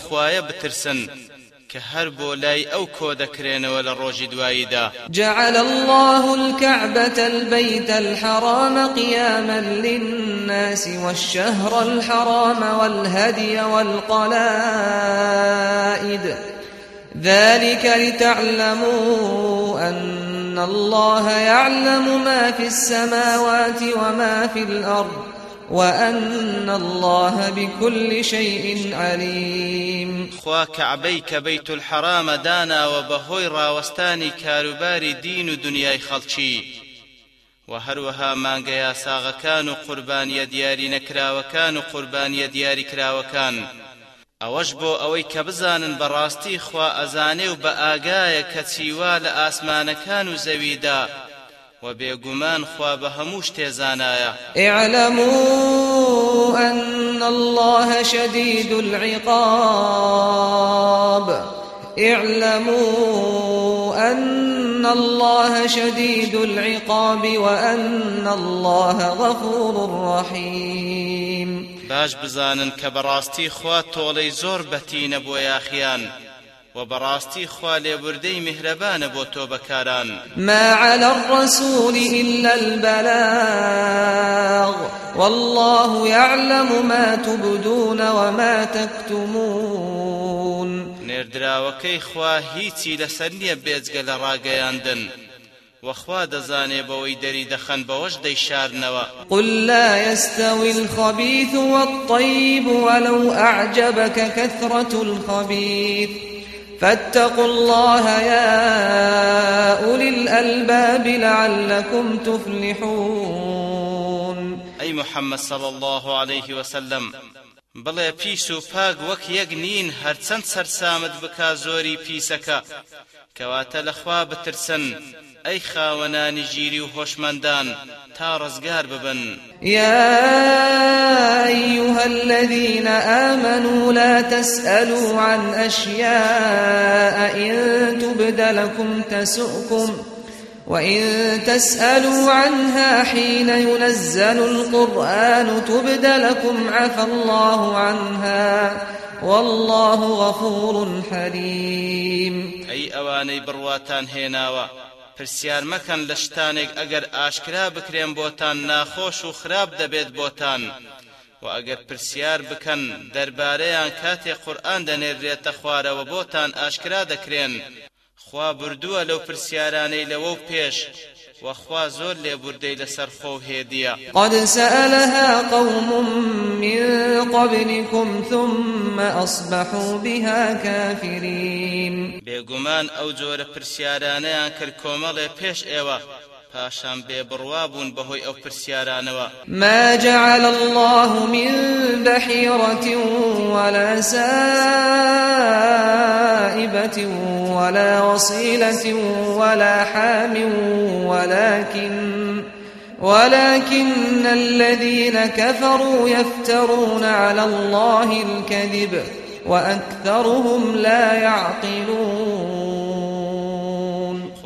کە هەر بۆ لای ئەو کۆدەکرێنەوە لە ڕۆژی دواییدا جعل الله الكعبة البيت الحرام قياما للناس والشهر الحرام والهدي والقلائد. ذلك لتعلموا أن الله يعلم ما في السماوات وما في الأرض. وأن الله بكل شيء عليم. خوا كعبيك بيت الحرام دانا وبهوي راوستاني كاروباري دين دنياي خلچي. وهروها مانگەیا ساغەکان و قوربانیە دیاری نەکراوەکان و قوربانیە دیاری کراوەکان ئەوەش بۆ ئەوەی کە بزانن بەڕاستی خوا ئەزانێ و بە ئاگایە کە چیوا وبيغمان خواب هموش تيزانايا اعلموا أن الله شديد العقاب. اعلموا أن الله شديد العقاب وأن الله غفور رحيم. باش بزانن کە بەڕاستی خوا تۆڵەی زۆر بەتینە بۆ یاخیان وە بەڕاستی خوا لێبوردەی میهرەبانە بۆ تۆبەکاران ما على الرسول إلا البلاغ والله يعلم ما تبدون وما تكتمون. نێردراوەکەی خوا هیچی لەسەر نییە بێجگە لە ڕاگەیاندن. وە خوا دەزانێ بەوەی دەری دەخەن بەوەش دەیشارنەوە قل لا يستوي الخبيث والطيب ولو أعجبك كثرة الخبيث. فاتقوا الله يا أولي الألباب لعلكم تفلحون. أي محمد صلى الله عليه وسلم. بڵێ پیس و پاک وەک یەک نین هەرچەند سەرسامت بکا زۆری پیسەکە کەواتە لەخوا ئەی خاوەنانی ژیری و هۆشمەندان تا ڕزگار ببن. يا أيها الذين آمنوا لا تسألوا عن أشياء إن تبد لكم تسؤكم وإن تسألوا عنها حين ينزل القرآن تبد لكم عفى الله عنها. والله غفور حليم. أي أواني برواتان هيناوا. پرسیار مەکەن لە شتانێک ئەگەر ئاشکرا بکرێن بۆتان ناخۆش و خراپ دەبێت بۆتان. و ئەگەر پرسیار بکەن دەربارەیان کاتێ قورئان دەنێرێتە خوارەوە بۆتان ئاشکرا دەکرێن. خوا بردووە لەو پرسیارانەی لەوە پێش. وخوا زور لێبوردەی لەسەر خۆ هێدیە. قد سألها قوم من قبلكم ثم أصبحوا بها كافرين. بێگومان ئەو جۆرە پرسیارانەیان کرد کۆمەڵێ پێش ئێوە. پاشان بێبڕوا بوون بەهۆی ئەو ما جعل الله من بحيرة ولا سائبة ولا وصيلة ولا حام ولكن ولكن الذين كفروا يفترون على الله الكذب وأكثرهم لا يعقلون.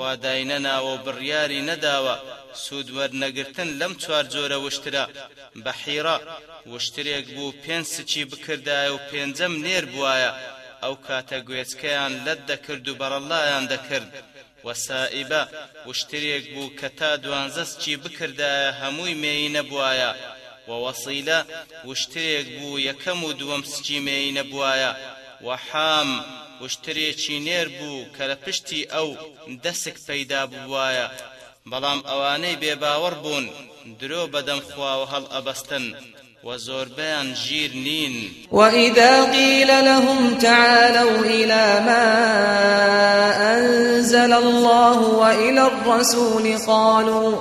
خواداینەنا و بڕیاری نەداوە سوود وەرنەگرتن لەم چوار جۆرە وشترە. بەحیرە وشترێک بوو پێنج سچی بکردایە و پێنجەم نێر بواە ئەو کاتە گوێچکەیان لەت دەکرد و بەڕەڵایان دەکرد. وەسائبە وشترێک بوو کە تا دوانزە سچی بکردایە هەمووی مێی نەبوایە. ووەسیلە وشترێک بوو یەکەم و دووەم سچی مێی نەبوایە. وحام وشترێکی نێر بوو کە لە پشتی ئەو دەسک پەیدا بووایە. بەڵام ئەوانەی بێباوەڕ بوون درۆ بەدەم خواوە هەڵ ئەبەستن وزوربان جير نين وإذا قيل لهم تعالوا إلى ما أنزل الله وإلى الرسول قالوا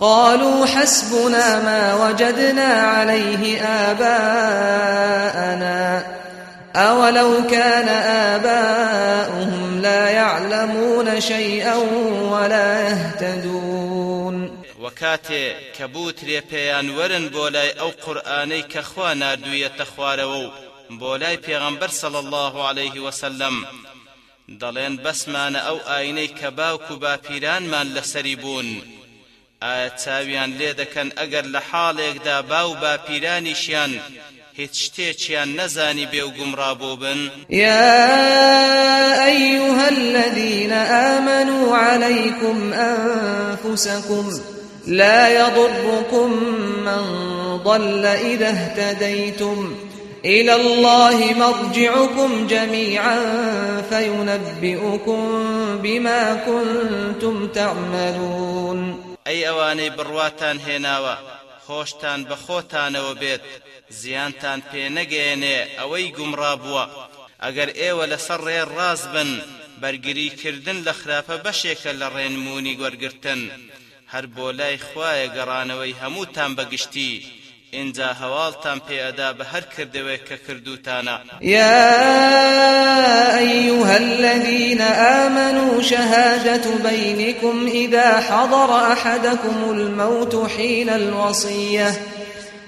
قالوا حسبنا ما وجدنا عليه آباءنا. أولو كان آباؤهم لا يعلمون شيئا ولا يهتدون وە کاتێ کە بوترێ پێیان وەرن بۆلای ئەو قورئانەی کە خوا ناردوویەتیە خوارەوە بۆلای پێغەمبەر صلى الله عليه وسلم. دەڵێن بەسمانە ئەو ئاینەی کە باوک و باپیرانمان لەسەری بوون. ئایا چاویان لێ دەکەن ئەگەر لە حاڵێکدا با و هیچ شتێکیان نەزانی بێ و گومڕابوو بن. يا أيها الذين آمنوا عليكم أنفسكم لا يضركم من ضل إذا اهتديتم إلى الله مرجعكم جميعا فينبئكم بما كنتم تعملون. أي أواني برواتان هناوا خۆشتان بە خۆتانەوە بێت زیانتان پێ نەگەێنێ ئەوەی گومڕا بووە. ئەگەر ئێوە لەسەر ڕێ ڕاز بن بەرگریکردن لە خراپە بەشێکە لە ڕێنمونی وەرگتن هەر بۆ لای خوایە گەڕانەوەی هەمووتان بەگشتی. اینجا هەواڵتان پێئەدا بە هەر کردەوەی کە کردوتانە. يا أيها الذين آمنوا شهادة بينكم إذا حضر أحدكم الموت حين الوصية.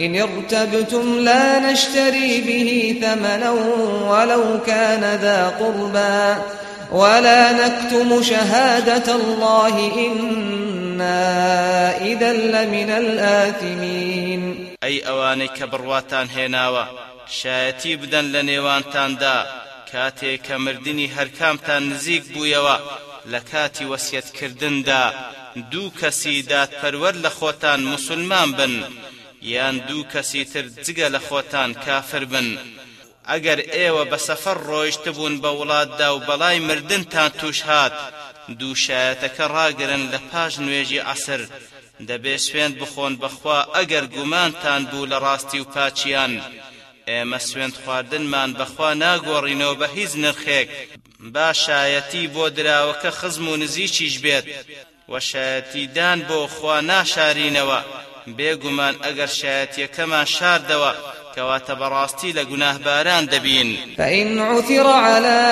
إن ارتبتم لا نشتري به ثمنا ولو كان ذا قربى ولا نكتم شهادة الله إنا إذا لمن الآثمين. أي أواني كبرواتان هناوا شایەتی بدەن لە نێوانتاندا کاتێک کە مردنی هەرکامتان نزیک بوویەوە لە کاتی وەسیەتکردندا دوو کەسی دادپەروەر لە خۆتان مسلمان بن یان دوو کەسی تر جگە لە خۆتان کافر بن. ئەگەر ئێوە بە سەفەر ڕۆیشتبوون بە وڵاتدا و بەڵای مردنتان توش هات دوو شایەتەکە ڕاگرن لە پاش نوێژی عەسر. دەبێ سوێند بخۆن بەخوا ئەگەر گومانتان بوو لە ڕاستی و پاکیان. ئێمە سوێند خواردنمان بەخوا ناگۆڕینەوە بە هیچ نرخێک. با شایەتی بۆ دراوەکە خزم و نزیکیش بێت. و شایەتیدان بۆ خوا ناشارینەوە. بێگومان ئەگەر شایەتیەکەمان شاردەوە کەوات بەڕاستی لە گوناهباران دەبین فإن عثر على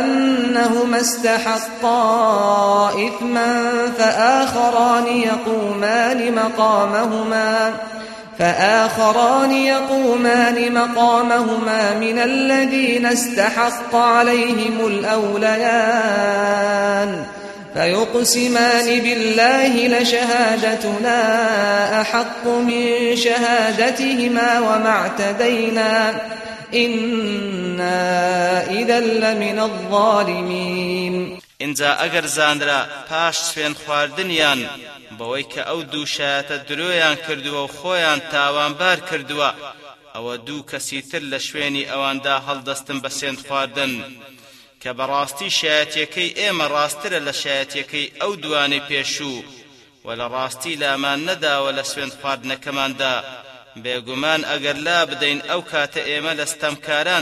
أنهما استحقا إثما فآخران يقومان مقامهما فآخران يقومان مقامهما من الذين استحق عليهم الأوليان. فيقسمان بالله لشهادتنا أحق من شهادتهما وما اعتدينا. إنا إذا لمن الظالمين. اینجا ئەگەر زانرا پاش سوێن خواردنیان بەوەی کە ئەو دوو شایەتە درۆیان کردووە و خۆیان تاوانبار کردووە ئەوە دوو کەسی تر لە شوێنی ئەواندا هەڵدەستن خواردن. کە بەڕاستی شایەتیەکەی ئێمە ڕاسترە لە شایەتیەکەی ئەو دوانەی پێشوو و لە ڕاستی لامان نەداوە لە سوێند خواردنەکەماندا بێگومان ئەگەر لا بدەین ئەو کاتە ئێمە لە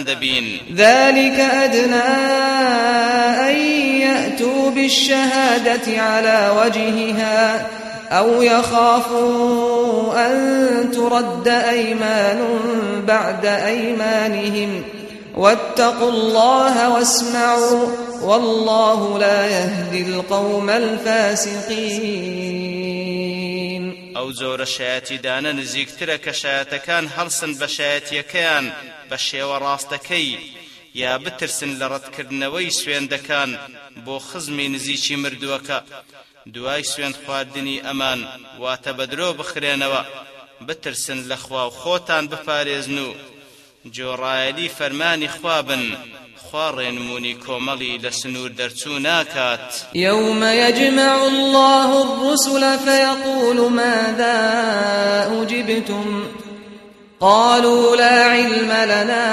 دەبین. ذلك أدنى أن يأتوا بالشهادة على وجهها أو يخافوا أن ترد أيمان بعد أيمانهم. واتقوا الله واسمعوا والله لا يهدي القوم الفاسقين. ئەو جۆرە شایەتی دانە نزیکترە کە شایەتەکان هەڵسن بە شایەتیەکەیان بە شێوە ڕاستەکەی یا بترسن لە ڕەتکردنەوەی سوێندەکان بۆ خزمی نزیکی مردووەکە. دوای سوێند خواردنی ئەمان واتە بەدرۆ بخرێنەوە بترسن لە خوا و خۆتان بپارێزن و گوێڕایەڵی فەرمانی خوابن. خوا ڕێنمونی کۆمەڵی لە سنوور دەرچوو ناکات. يوم يجمع الله الرسل فيقول ماذا أجبتم؟ قالوا لا علم لنا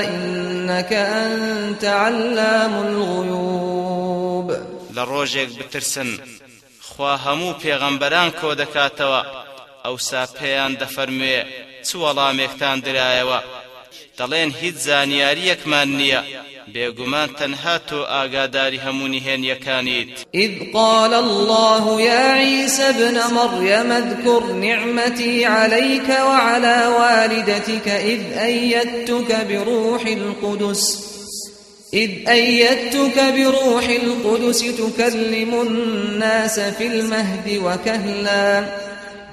إنك أنت علام الغيوب. لروجك بترسن خوا همو پیغمبران کۆ دەکاتەوە ئەوسا پێیان دەفەرموێ چ وەڵامێکتان درایەوە؟ دەڵێن هیچ زانیاریەکمان نییە. بێگومان تەنها تۆ ئاگاداری هەموو نهێنیەکانیت إذ قال الله يا عيسى ابن مريم اذكر نعمتي عليك وعلى والدتك إذ أيدتك بروح القدس. إذ أيدتك بروح القدس تكلم الناس في المهد وكهلاً.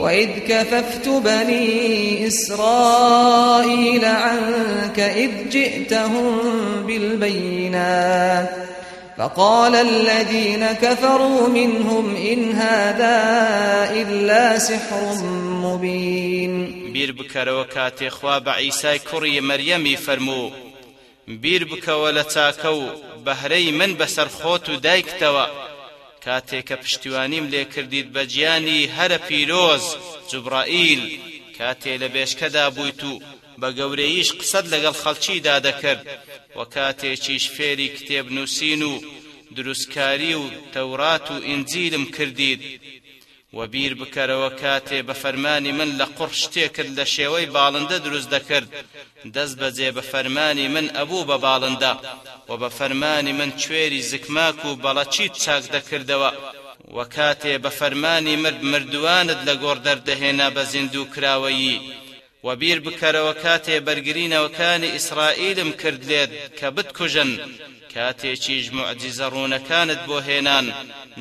وإذ كففت بني إسرائيل عنك إذ جئتهم بالبينات. فقال الذين كفروا منهم إن هذا إلا سحر مبين. بیر بکەرەوە کاتێ خوا بە عیسای کوڕی مەریەمی فەرموو بیر بکەوە لە چاکە و بەهرەی من بەسەر خۆت و دایکتەوە کاتێک کە پشتیوانیم لێ کردیت بە گیانی هەرە پیرۆز جوبرائیل. کاتێ لە بێشکەدا بوویت و بە گەورەییش قسەت لەگەڵ خەڵکیدا دەکرد. و کاتێکیش فێری کتێب نووسین و دروستکاری و تەورات و ئینجیلم کردید و بیر بکەرەوە کاتێ بە فەرمانی من لە قوڕ شتێکت لە شێوەی باڵندە دروست دەکرد. دەست بەجێ بە فەرمانی من ئەبوو بە باڵندە و بە فەرمانی من کوێری زکماک و بەڵەکیت چاک دەکردەوە. و کاتێ بە فەرمانی من مردوانت لە گۆڕ دەردەهێنا بە زیندوو کراوەیی و بیر بکەرەوە کاتێ بەرگرینەوەکانی ئیسرائیلم کرد لێت کە بتکوژن. کاتێکیش معجزە ڕوونەکانت بۆ هێنان.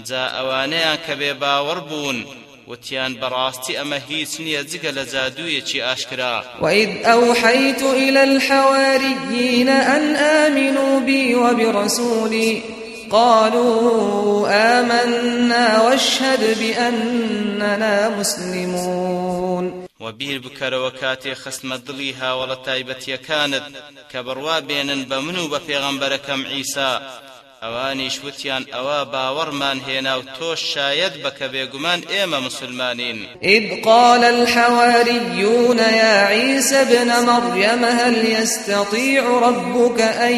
جا ئەوانەیان کە بێ باوەڕ بوون. وتيان براستي أما هيت نية زقل زادوية أشكرا وإذ أوحيت إلى الحواريين أن آمنوا بي وبرسولي. قالوا آمنا واشهد بأننا مسلمون. وبیر بکەرەوە کاتێ خستمە دڵی هاوڵە تایبەتیەکانت کە بڕوا بێنن بە من و بە پێغەمبەرەکەم عیسا. ئەوانیش وتیان ئەوە باوەڕمان هێنا و مسلمانین. إذ قال الحواريون يا عيسى ابن مريم هل يستطيع ربك أن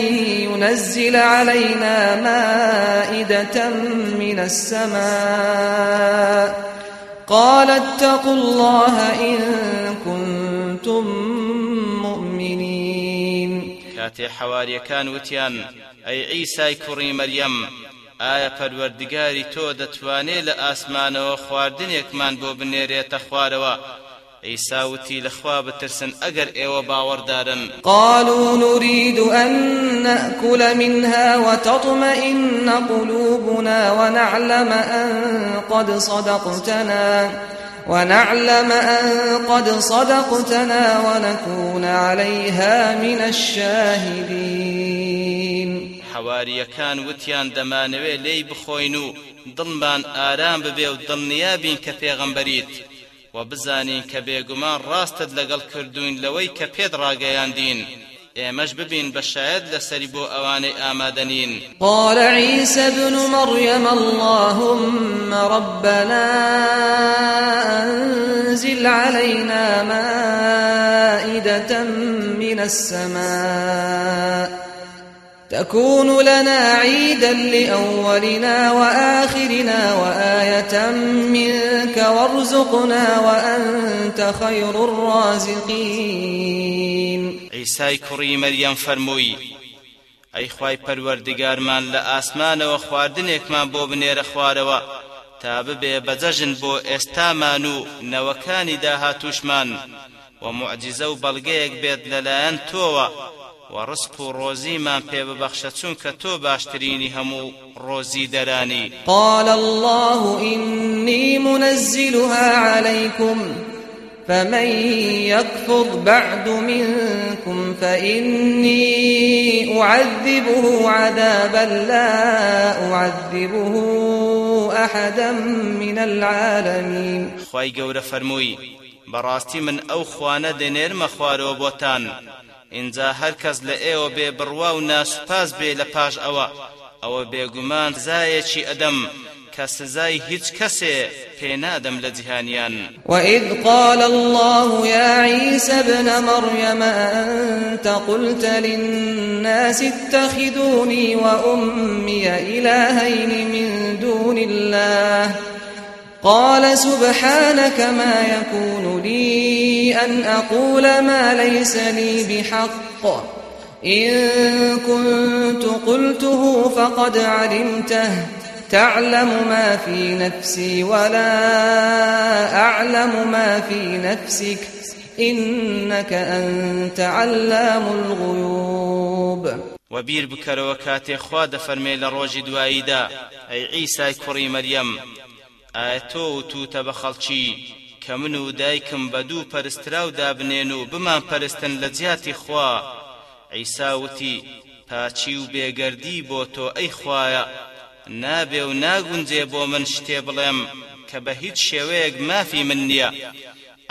ينزل علينا مائدة من السماء؟ قال اتقوا الله إن كنتم مؤمنين. كاتي حواري كان وتيان. أي عيسى كري مريم. ئایا پەروەردگاری تۆ دەتوانێت لە ئاسمانەوە خواردنێکمان بۆ بنێرێتە خوارەوە عيسى وتي لخوا بترسن أجر إيوة باوردارن. قالوا نريد أن نأكل منها وتطمئن قلوبنا ونعلم أن قد صدقتنا ونعلم أن قد صدقتنا ونكون عليها من الشاهدين. حواري كان وتيان دمانوي لي بخوينو ضلمان آرام ببيو ضلنيابين كفيغمبريت و بزانین کە بێگومان ڕاستت لەگەڵ کردوین لەوەی کە پێت ڕاگەیاندین ئێمەش ببین بە شاید لەسەری قال عيسى ابن مريم اللهم ربنا أنزل علينا مائدة من السماء. تكون لنا عيدا لأولنا وآخرنا وآية منك وارزقنا وأنت خير الرازقين. عيسى كري مريم فرموي ئەی خوای پەروەردگارمان لە ئاسمانەوە خواردنێکمان بۆ بنێرە خوارەوە تا ببێ بەجەژن بۆ ئێستامان و نەوەکانی داهاتوشمان و معجزە و بەڵگەیەک بێت لەلایەن تۆوە. ورزق روزي من پێ ببەخشە چونکە تۆ باشترینی هەموو ڕۆزی دەرانی قال الله إني منزلها عليكم فمن يكفر بعد منكم فإني أعذبه عذابا لا أعذبه أحدا من العالمين. خواي قورة فرموي براستي من أو خوانە دەنێرمە خوارەوە بۆتان اینجا هەر کەس لە ئێوە بێ بڕوا و ناسوپاس بێ لە پاش ئەوە. ئەوە بێگومان زایەکی ئەدەم. کە سزای هیچ کەسێ پێنادەم لە جیهانیان. وإذ قال الله يا عيسى ابن مريم أنت قلت للناس اتخذوني وأمي إلهين من دون الله قال سبحانك ما يكون لي أن أقول ما ليس لي بحق. إن كنت قلته فقد علمته. تعلم ما في نفسي ولا أعلم ما في نفسك. إنك أنت علام الغيوب. وبير بكر وكاتي خواد فرمي لروج دوائدا أي عيسى كري مريم. ئایا تۆ و توتە بە خەڵکی کە من و دایکم بە دوو پەرسترا و دابنێن و بمان پەرستن لە جیاتی خوا عیسا وتی پاچی و بێگەردی بۆ تۆ ئەی خوایە نابێ و ناگونجێ بۆ من شتێ بڵێم کە بە هیچ شێوەیەک مافی من نییە.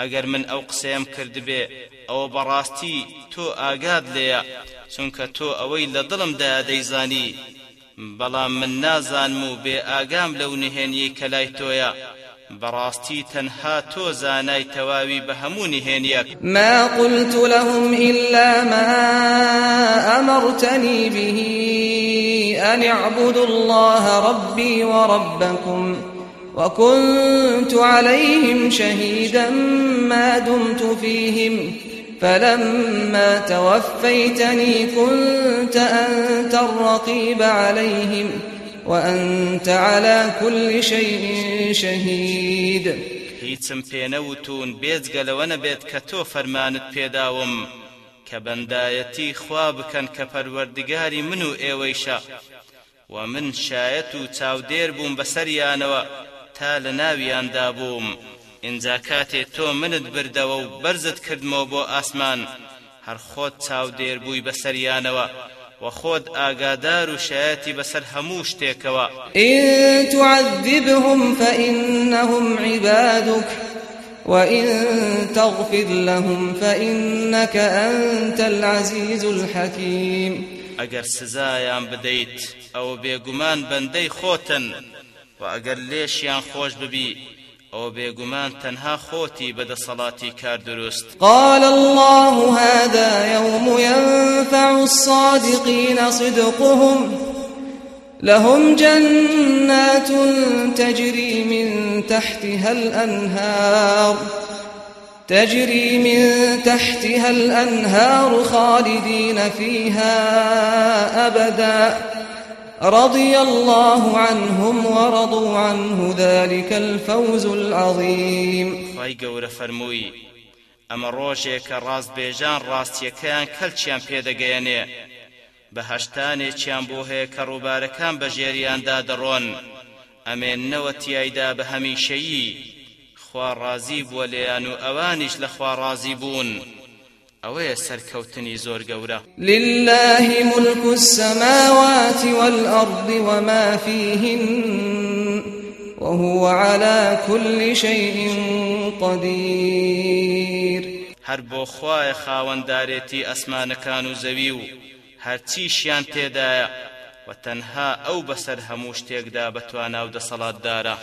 ئەگەر من ئەو قسەیەم کردبێ ئەوە بەڕاستی تۆ ئاگاد لێیە چونکە تۆ ئەوەی لە دڵمدا دەیزانی بەڵام من نازانم و بێ ئاگام لەو نهێنیەی کە لای تۆیە براستي تنها تو زاناي تواوي بهموني هينيك ما قلت لهم إلا ما أمرتني به أن اعبدوا الله ربي وربكم وكنت عليهم شهيدا ما دمت فيهم. فلما توفيتني كنت أنت الرقيب عليهم وأنت على كل شيء شهيد. هیچم پێنەوتون بێجگە لەوە نەبێت کە تۆ فەرمانت پێداوم کە بەندایەتی خوا بکەن کە پەروەردگاری من و ئێوەیشە. و من شایەت و چاودێر بووم بەسەریانەوە تا لە ناویاندا بووم. ئینجا کاتێ تۆ منت بردەوە و بەرزت کردمەوە بۆ ئاسمان هەر خۆت چاودێر بووی بەسەریانەوە وخود آقادار شاتي بسر هموش تيكوا إن تعذبهم فإنهم عبادك وإن تغفر لهم فإنك أنت العزيز الحكيم. أجر سزايان بديت أو بيقمان بندي خوتن وأجر ليش يان خوش ببي أو بيقمان تنها خوتي بدا صلاتي كار درست قال الله هذا يوم ينفع الصادقين صدقهم. لهم جنات تجري من تحتها الأنهار. تجري من تحتها الأنهار خالدين فيها أبداً. رضي الله عنهم ورضوا عنه ذلك الفوز العظيم. خی گەورە فەرمووی ئەمە ڕۆژێکە ڕاستبێژان ڕاستیەکەیان کەلچیان پێدەگەیەنێ. بە هەشتانێکیان بۆ هەیە کە ڕووبارەکان بە ژێریاندا دەڕۆن. ئەمێننەوە تیایدا بە هەمیشەیی خوا ڕازی بووە لێیان و ئەوانیش ئەوەیە سەرکەوتنی زۆر گەورە. لله ملك السماوات والأرض وما فيهن وهو على كل شيء قدير. هەر بۆ خوایە خاوەندارێتی ئەسمانەکان و زەوی و هەرچیشیان تێدایە و تەنها ئەو بەسەر هەموو شتێکدا بەتوانا و دەسەڵاتدارە.